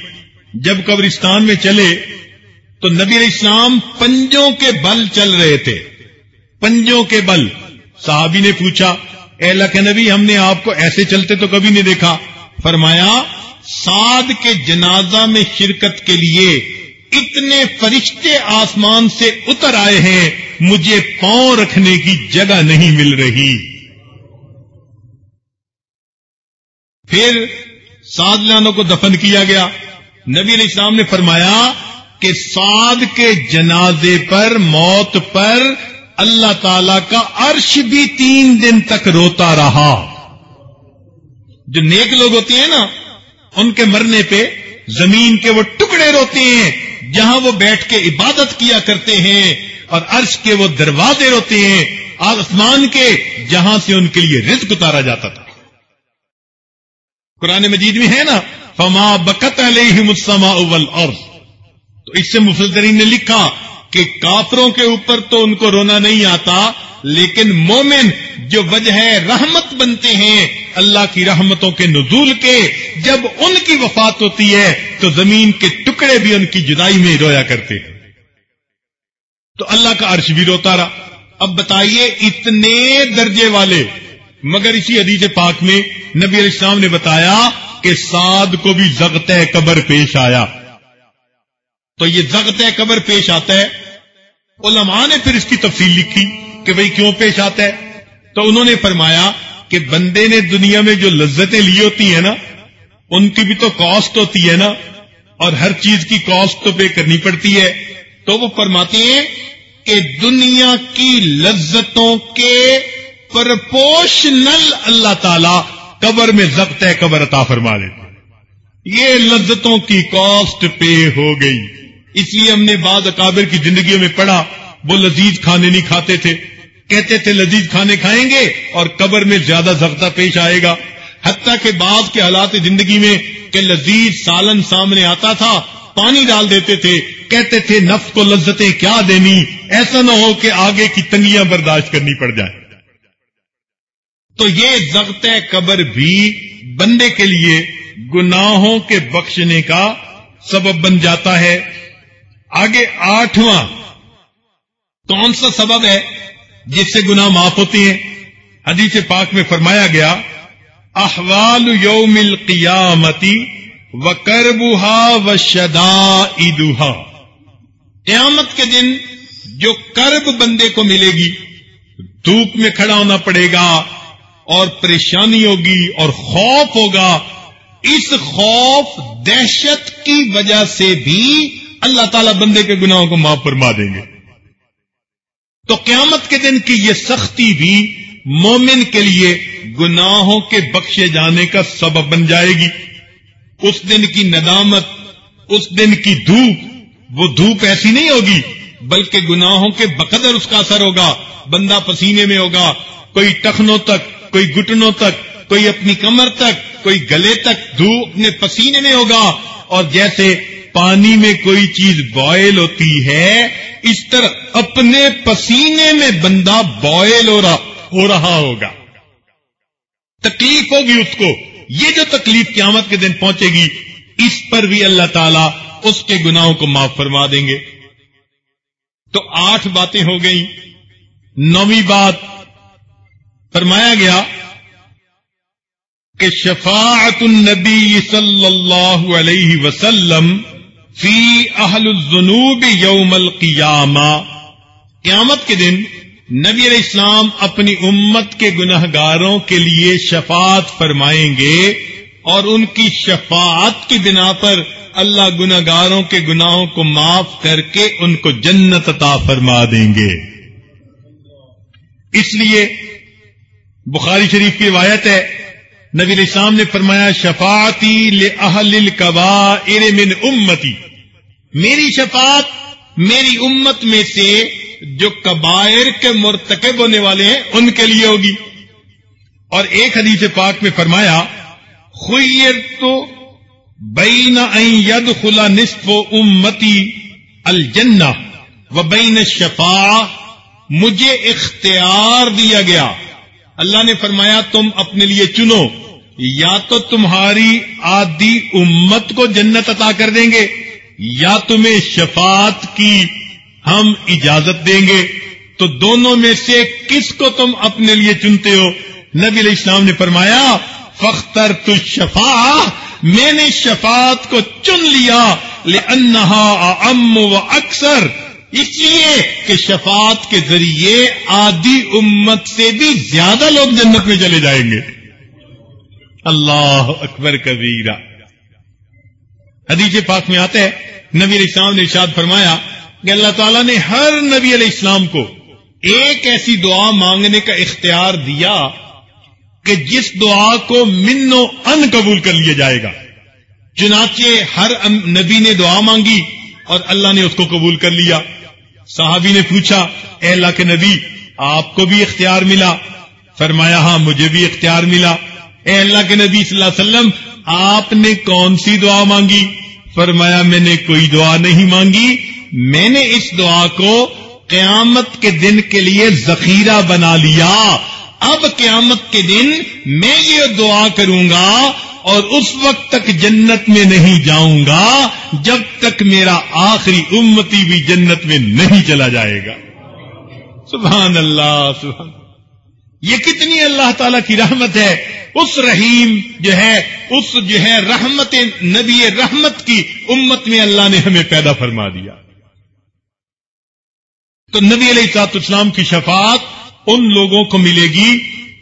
جب قبرستان میں چلے تو نبی علیہ السلام پنجوں کے بل چل رہے تھے۔ پنجوں کے بل۔ صحابی نے پوچھا، اے اللہ کے نبی، ہم نے آپ کو ایسے چلتے تو کبھی نہیں دیکھا؟ فرمایا، سعد کے جنازہ میں شرکت کے لیے اتنے فرشتے آسمان سے اتر آئے ہیں، مجھے پاؤں رکھنے کی جگہ نہیں مل رہی۔ پھر سعد لانوں کو دفن کیا گیا۔ نبی علیہ السلام نے فرمایا کہ سعد کے جنازے پر، موت پر اللہ تعالی کا عرش بھی تین دن تک روتا رہا۔ جو نیک لوگ ہوتے ہیں نا، ان کے مرنے پہ زمین کے وہ ٹکڑے روتے ہیں، جہاں وہ بیٹھ کے عبادت کیا کرتے ہیں، اور عرش کے وہ دروازے روتے ہیں، آسمان کے، جہاں سے ان کے لیے رزق اتارا جاتا تھا۔ قرآن مجید میں ہے نا؟ فما بکت علیہ مسما اول تو اس سے مفسرین نے لکھا کہ کافروں کے اوپر تو ان کو رونا نہیں آتا، لیکن مومن جو وجہ رحمت بنتے ہیں اللہ کی رحمتوں کے نزول کے، جب ان کی وفات ہوتی ہے تو زمین کے ٹکڑے بھی ان کی جدائی میں رویا کرتے ہیں۔ تو اللہ کا عرش بھی روتا رہا۔ اب بتائیے اتنے درجے والے مگر اسی حدیث پاک میں نبی علیہ السلام نے بتایا کہ سعد کو بھی زغت قبر پیش آیا۔ تو یہ زغت قبر پیش آتا ہے۔ علماء نے پھر اس کی تفصیل لکھی کہ بھئی کیوں پیش آتا ہے۔ تو انہوں نے فرمایا کہ بندے نے دنیا میں جو لذتیں لی ہوتی ہیں نا، ان کی بھی تو کاسٹ ہوتی ہے نا، اور ہر چیز کی کاسٹ تو پے کرنی پڑتی ہے۔ تو وہ فرماتے ہیں کہ دنیا کی لذتوں کے پرپوشنل اللہ تعالی قبر میں ضبط ہے، قبر عطا فرما لیتے یہ لذتوں کی کاسٹ پے ہو گئی۔ اس لیے ہم نے بعض اکابر کی زندگیوں میں پڑھا، وہ لذیذ کھانے نہیں کھاتے تھے۔ کہتے تھے، لذیذ کھانے کھائیں گے اور قبر میں زیادہ ضبطہ پیش آئے گا۔ حتیٰ کہ بعض کے حالات زندگی میں کہ لذیذ سالن سامنے آتا تھا، پانی ڈال دیتے تھے۔ کہتے تھے، نفس کو لذتیں کیا دینی؟ ایسا نہ ہو کہ آگے کی تنگیاں برداشت کرنی پڑ جائے تو یہ ضبط قبر بھی بندے کے لیے گناہوں کے بخشنے کا سبب بن جاتا ہے۔ آگے آٹھواں، کون سا سبب ہے جس سے گناہ معاف ہوتے ہیں؟ حدیث پاک میں فرمایا گیا، احوال یوم القیامتی و کربوہا و شدا قیامت کے دن جو کرب بندے کو ملے گی، دھوپ میں کھڑا ہونا پڑے گا۔ اور پریشانی ہوگی اور خوف ہوگا۔ اس خوف، دہشت کی وجہ سے بھی اللہ تعالی بندے کے گناہوں کو معاف فرما دیں گے۔ تو قیامت کے دن کی یہ سختی بھی مومن کے لیے گناہوں کے بخشے جانے کا سبب بن جائے گی۔ اس دن کی ندامت، اس دن کی دھوپ، وہ دھوپ ایسی نہیں ہوگی بلکہ گناہوں کے بقدر اس کا اثر ہوگا۔ بندہ پسینے میں ہوگا، کوئی ٹخنوں تک کوئی گٹنوں تک، کوئی اپنی کمر تک، کوئی گلے تک دھوپ اپنے پسینے میں ہوگا۔ اور جیسے پانی میں کوئی چیز بوائل ہوتی ہے، اس طرح اپنے پسینے میں بندہ بوائل ہو رہا ہوگا۔ تکلیف ہوگی اس کو۔ یہ جو تکلیف قیامت کے دن پہنچے گی، اس پر بھی اللہ تعالیٰ اس کے گناہوں کو معاف فرما دیں گے۔ تو آٹھ باتیں ہو گئیں۔ نویں بات فرمایا گیا کہ شفاعت النبی صلی اللہ علیہ وسلم فی اہل الذنوب یوم القیامہ، قیامت کے دن نبی علیہ السلام اپنی امت کے گناہ گاروں کے لیے شفاعت فرمائیں گے اور ان کی شفاعت کی بنا پر اللہ گناگاروں کے گناہوں کو معاف کر کے ان کو جنت عطا فرما دیں گے۔ اس لیے بخاری شریف کی روایت ہے، نبی علیہ السلام نے فرمایا، شفاعتی من امتی۔ میری شفاعت میری امت میں سے جو کبائر کے مرتکب ہونے والے ہیں، ان کے لیے ہوگی۔ اور ایک حدیث پاک میں فرمایا خیر تو بین ید خلا نصف امتی الجنہ و بین شفا مجھے اختیار دیا گیا۔ اللہ نے فرمایا، تم اپنے لیے چنو، یا تو تمہاری آدھی امت کو جنت عطا کر دیں گے، یا تمہیں شفاعت کی ہم اجازت دیں گے۔ تو دونوں میں سے کس کو تم اپنے لیے چنتے ہو؟ نبی علیہ السلام نے فرمایا فختر تو شفا، میں نے شفاعت کو چن لیا انہا ام و اکثر۔ اس لیے کہ شفاعت کے ذریعے آدھی امت سے بھی زیادہ لوگ جنت میں چلے جائیں گے۔ اللہ اکبر کبیرہ۔ حدیث پاک میں آتے ہیں نبی علیہ السلام نے ارشاد فرمایا کہ اللہ تعالیٰ نے ہر نبی علیہ السلام کو ایک ایسی دعا مانگنے کا اختیار دیا کہ جس دعا کو من و ان قبول کر لیا جائے گا۔ چنانچہ ہر نبی نے دعا مانگی اور اللہ نے اس کو قبول کر لیا۔ صحابی نے پوچھا، اے اللہ کے نبی، آپ کو بھی اختیار ملا؟ فرمایا ہاں مجھے بھی اختیار ملا۔ اے اللہ کے نبی صلی اللہ علیہ وسلم، آپ نے کون سی دعا مانگی؟ فرمایا، میں نے کوئی دعا نہیں مانگی۔ میں نے اس دعا کو قیامت کے دن کے لیے ذخیرہ بنا لیا۔ اب قیامت کے دن میں یہ دعا کروں گا۔ اور اس وقت تک جنت میں نہیں جاؤں گا جب تک میرا آخری امتی بھی جنت میں نہیں چلا جائے گا۔ سبحان اللہ، سبحان یہ کتنی اللہ تعالی کی رحمت ہے۔ اس رحیم جو ہے، اس جو ہے رحمت نبی رحمت کی امت میں اللہ نے ہمیں پیدا فرما دیا۔ تو نبی علیہ سات اسلام کی شفاعت ان لوگوں کو ملے گی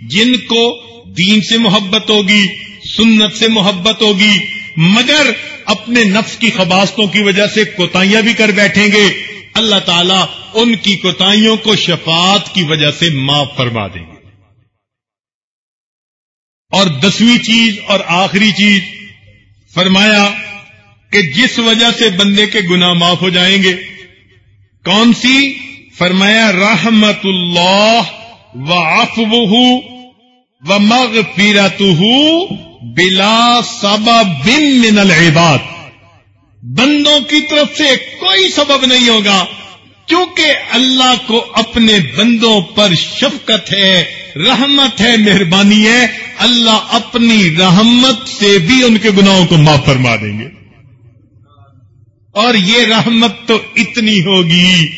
جن کو دین سے محبت ہوگی۔ سنت سے محبت ہوگی، مگر اپنے نفس کی خباستوں کی وجہ سے کوتاہیاں بھی کر بیٹھیں گے۔ اللہ تعالیٰ ان کی کوتاہیوں کو شفاعت کی وجہ سے معاف فرما دیں گے۔ اور دسویں چیز اور آخری چیز، فرمایا کہ جس وجہ سے بندے کے گناہ معاف ہو جائیں گے، کون سی؟ فرمایا، رحمت اللہ و افو و مغ بلا سبب بن من العباد۔ بندوں کی طرف سے کوئی سبب نہیں ہوگا، کیونکہ اللہ کو اپنے بندوں پر شفقت ہے، رحمت ہے، مہربانی ہے۔ اللہ اپنی رحمت سے بھی ان کے گناہوں کو معاف فرما دیں گے۔ اور یہ رحمت تو اتنی ہوگی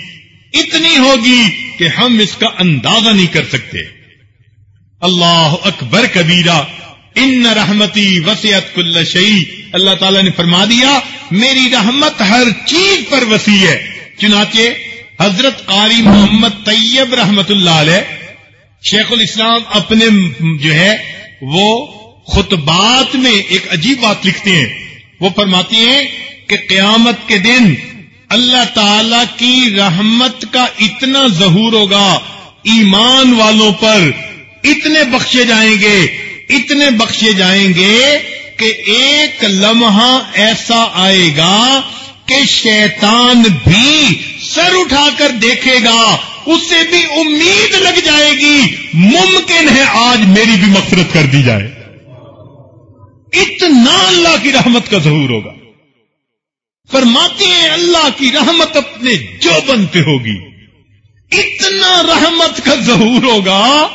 اتنی ہوگی کہ ہم اس کا اندازہ نہیں کر سکتے۔ اللہ اکبر کبیرہ ان رحمتی وسیعت کل شعی اللہ تعالیٰ نے فرما دیا، میری رحمت ہر چیز پر وسیع ہے۔ چنانچہ، حضرت قاری محمد طیب رحمت اللہ علیہ، شیخ الاسلام اپنے جو ہے، وہ خطبات میں ایک عجیب بات لکھتے ہیں۔ وہ فرماتے ہیں کہ قیامت کے دن اللہ تعالی کی رحمت کا اتنا ظہور ہوگا، ایمان والوں پر اتنے بخشے جائیں گے اتنے بخشے جائیں گے کہ ایک لمحہ ایسا آئے گا کہ شیطان بھی سر اٹھا کر دیکھے گا، اسے بھی امید لگ جائے گی، ممکن ہے آج میری بھی مفرت کر دی جائے۔ اتنا اللہ کی رحمت کا ظہور ہوگا۔ فرماتے ہیں اللہ کی رحمت اپنے جو پہ ہوگی۔ اتنا رحمت کا ظہور ہوگا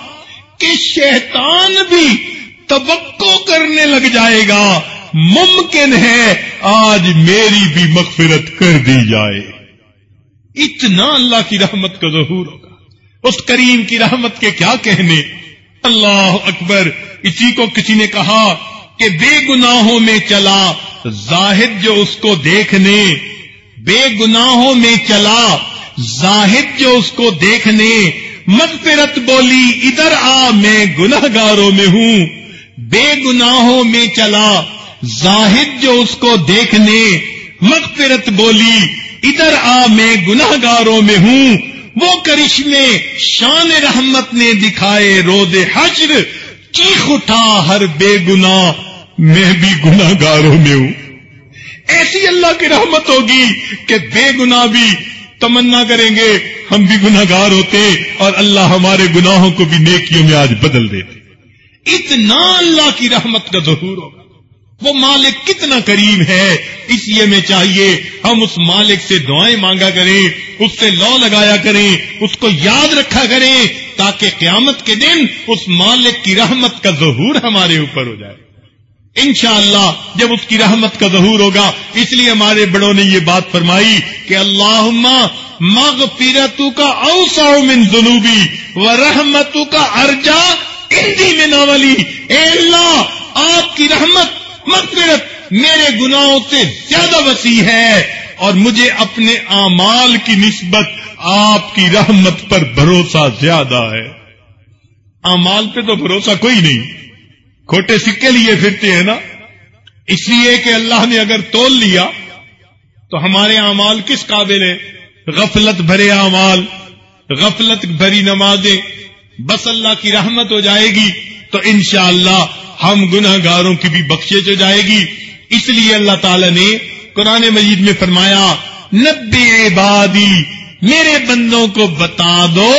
کہ شیطان بھی توقع کرنے لگ جائے گا، ممکن ہے آج میری بھی مغفرت کر دی جائے۔ اتنا اللہ کی رحمت کا ظہور ہوگا۔ اس کریم کی رحمت کے کیا کہنے؟ اللہ اکبر، اسی کو کسی نے کہا کہ بے گناہوں میں چلا، زاہد جو اس کو دیکھنے، بے گناہوں میں چلا، زاہد جو اس کو دیکھنے، مغفرت بولی، ادھر آ، میں گناہ گاروں میں ہوں۔ بے گناہوں میں چلا۔ زاہد جو اس کو دیکھنے مغفرت بولی، ادھر آ میں گناہ گاروں میں ہوں۔ وہ کرشمے شان رحمت نے دکھائے رود حشر، چیخ اٹھا ہر بے گنا میں بھی گناہ گاروں میں ہوں۔ ایسی اللہ کی رحمت ہوگی کہ بے گنا بھی تمنا کریں گے۔ ہم بھی گناگار ہوتے اور اللہ ہمارے گناہوں کو بھی نیکیوں میں آج بدل دیتے۔ اتنا اللہ کی رحمت کا ظہور ہوگا۔ وہ مالک کتنا قریب ہے، اس لیے میں چاہیے ہم اس مالک سے دعائیں مانگا کریں، اس سے لو لگایا کریں، اس کو یاد رکھا کریں، تاکہ قیامت کے دن اس مالک کی رحمت کا ظہور ہمارے اوپر ہو جائے۔ انشاءاللہ جب اس کی رحمت کا ظہور ہوگا، اس لیے ہمارے بڑوں نے یہ بات فرمائی کہ اللہ مغ پیرتو کا اوسا من جنوبی و رحمتو کا ارجا ہندی میں ناولی اے اللہ، آپ کی رحمت، مغفرت میرے گناہوں سے زیادہ وسیع ہے اور مجھے اپنے اعمال کی نسبت آپ کی رحمت پر بھروسہ زیادہ ہے۔ اعمال پہ تو بھروسہ کوئی نہیں۔ کھوٹے سکے لیے پھرتے ہیں نا۔ اس لیے کہ اللہ نے اگر تول لیا، تو ہمارے اعمال کس قابل ہیں؟ غفلت بھرے اعمال، غفلت بھری نمازیں بس اللہ کی رحمت ہو جائے گی تو انشاءاللہ ہم گناہ گاروں کی بھی بخشش ہو جائے گی۔ اس لیے اللہ تعالی نے قرآن مجید میں فرمایا، نبی عبادی، میرے بندوں کو بتا دو،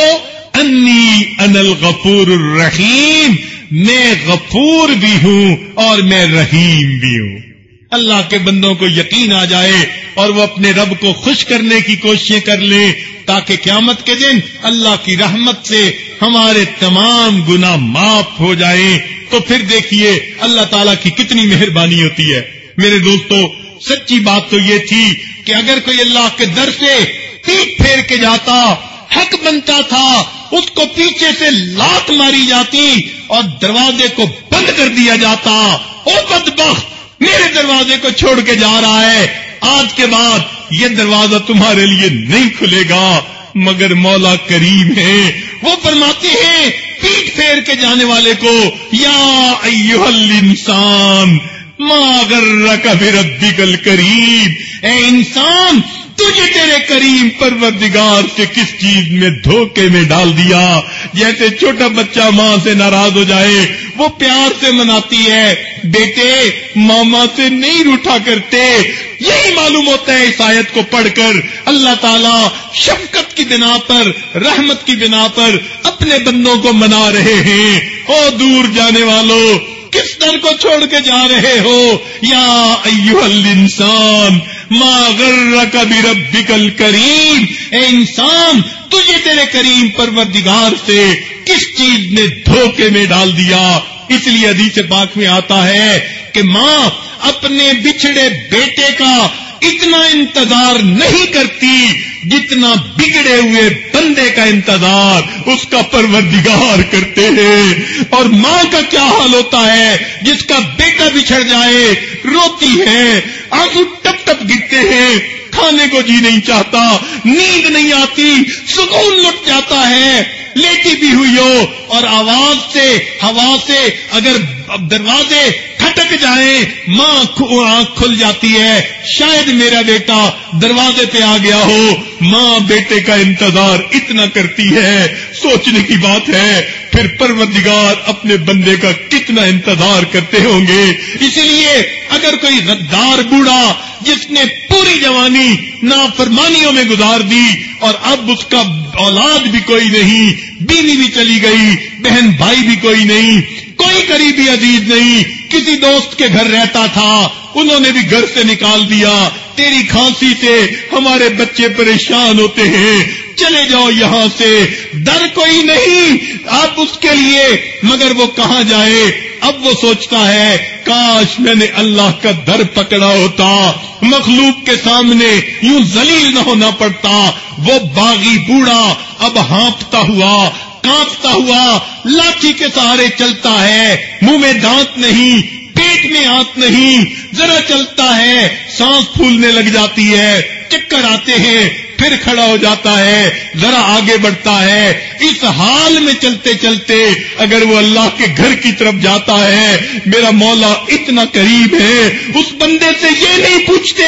انی ان الغفور الرحیم، میں غفور بھی ہوں اور میں رحیم بھی ہوں۔ اللہ کے بندوں کو یقین آ جائے اور وہ اپنے رب کو خوش کرنے کی کوششیں کر لیں تاکہ قیامت کے دن اللہ کی رحمت سے ہمارے تمام گنا معاف ہو جائیں۔ تو پھر دیکھیے اللہ تعالیٰ کی کتنی مہربانی ہوتی ہے۔ میرے دوستو، سچی بات تو یہ تھی کہ اگر کوئی اللہ کے در سے پیٹ پھیر کے جاتا، حق بنتا تھا، اس کو پیچھے سے لات ماری جاتی اور دروازے کو بند کر دیا جاتا۔ او بدبخت! میرے دروازے کو چھوڑ کے جا رہا ہے۔ آج کے بعد یہ دروازہ تمہارے لیے نہیں کھلے گا، مگر مولا کریم ہے۔ وہ فرماتے ہیں، پیٹ پھیر کے جانے والے کو، یا ایوہ الانسان، ما غرک بربک الکریم۔ اے انسان تجھے تیرے کریم پروردگار سے کس چیز میں دھوکے میں ڈال دیا؟ جیسے چھوٹا بچہ ماں سے ناراض ہو جائے، وہ پیار سے مناتی ہے، بیٹے، ماما سے نہیں روٹا کرتے۔ یہی معلوم ہوتا ہے اس آیت کو پڑھ کر۔ اللہ تعالیٰ شفقت کی بنا پر، رحمت کی بنا پر اپنے بندوں کو منا رہے ہیں۔ او دور جانے والوں کس در کو چھوڑ کے جا رہے ہو؟ یا ایو الانسان، ما غرک بربک الکریم۔ اے انسان، تجھے تیرے کریم پروردگار سے کس چیز نے دھوکے میں ڈال دیا؟ اس لیے حدیث پاک میں آتا ہے کہ ماں اپنے بچھڑے بیٹے کا اتنا انتظار نہیں کرتی جتنا بگڑے ہوئے بندے کا انتظار اس کا پروردگار کرتے ہیں۔ اور ماں کا کیا حال ہوتا ہے؟ جس کا بیٹا بچھڑ جائے، روتی ہے، آنسو ٹپ ٹپ گرتے ہیں، کھانے کو جی نہیں چاہتا، نیند نہیں آتی، سکون لٹ جاتا ہے، لیٹی بھی ہوئی ہو۔ اور آواز سے، ہوا سے، اگر دروازے کھٹک جائیں ماں آنکھ کھل جاتی ہے۔ شاید میرا بیٹا دروازے پہ آ گیا ہو۔ ماں بیٹے کا انتظار اتنا کرتی ہے۔ سوچنے کی بات ہے، پھر پروردگار اپنے بندے کا کتنا انتظار کرتے ہوں گے۔ اسی لیے اگر کوئی غدار بوڑھا جس نے پوری جوانی نافرمانیوں میں گزار دی اور اب اس کا اولاد بھی کوئی نہیں، بیوی بھی چلی گئی، بہن بھائی بھی کوئی نہیں، کوئی قریبی عزیز نہیں کسی دوست کے گھر رہتا تھا، انہوں نے بھی گھر سے نکال دیا۔ تیری کھانسی سے ہمارے بچے پریشان ہوتے ہیں۔ چلے جاؤ یہاں سے۔ ڈر کوئی نہیں۔ اب اس کے لیے، مگر وہ کہاں جائے؟ اب وہ سوچتا ہے، کاش میں نے اللہ کا در پکڑا ہوتا۔ مخلوق کے سامنے یوں زلیل نہ ہونا پڑتا۔ وہ باغی بوڑھا اب ہانپتا ہوا۔ کانپتا ہوا، لاٹھی کے سہارے چلتا ہے، منہ میں دانت نہیں، پیٹ میں آت نہیں، ذرا چلتا ہے، سانس پھولنے لگ جاتی ہے، چکر آتے ہیں پھر کھڑا ہو جاتا ہے، ذرا آگے بڑھتا ہے۔ اس حال میں چلتے چلتے اگر وہ اللہ کے گھر کی طرف جاتا ہے، میرا مولا اتنا قریب ہے۔ اس بندے سے یہ نہیں پوچھتے،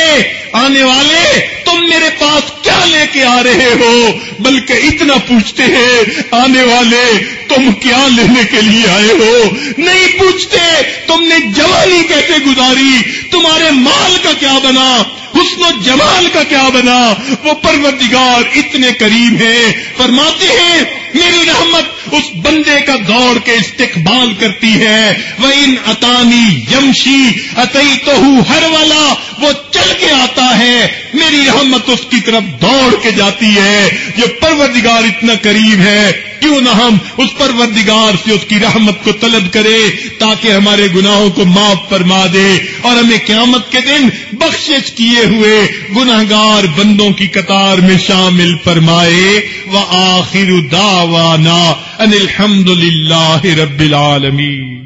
آنے والے، تم میرے پاس کیا لے کے آ رہے ہو؟ بلکہ اتنا پوچھتے ہیں، آنے والے، تم کیا لینے کے لیے آئے ہو؟ نہیں پوچھتے، تم نے جوانی کیسے گزاری؟ تمہارے مال کا کیا بنا؟ حسن و جمال کا کیا بنا؟ وہ پر پروردگار اتنے قریب ہیں فرماتے ہیں میری رحمت اس بندے کا دوڑ کے استقبال کرتی ہے۔ وہ ان اطانی یمشی اتئی تو ہر والا، وہ چل کے آتا ہے۔ میری رحمت اس کی طرف دوڑ کے جاتی ہے۔ جو پروردگار اتنا قریب ہے۔ کیوں نہ ہم اس پروردگار سے اس کی رحمت کو طلب کرے، تاکہ ہمارے گناہوں کو معاف فرما دے اور ہمیں قیامت کے دن بخشش کیے ہوئے گناہ گار بندوں کی قطار میں شامل فرمائے۔ وہ آخر دعوانا ان الحمد للہ رب العالمین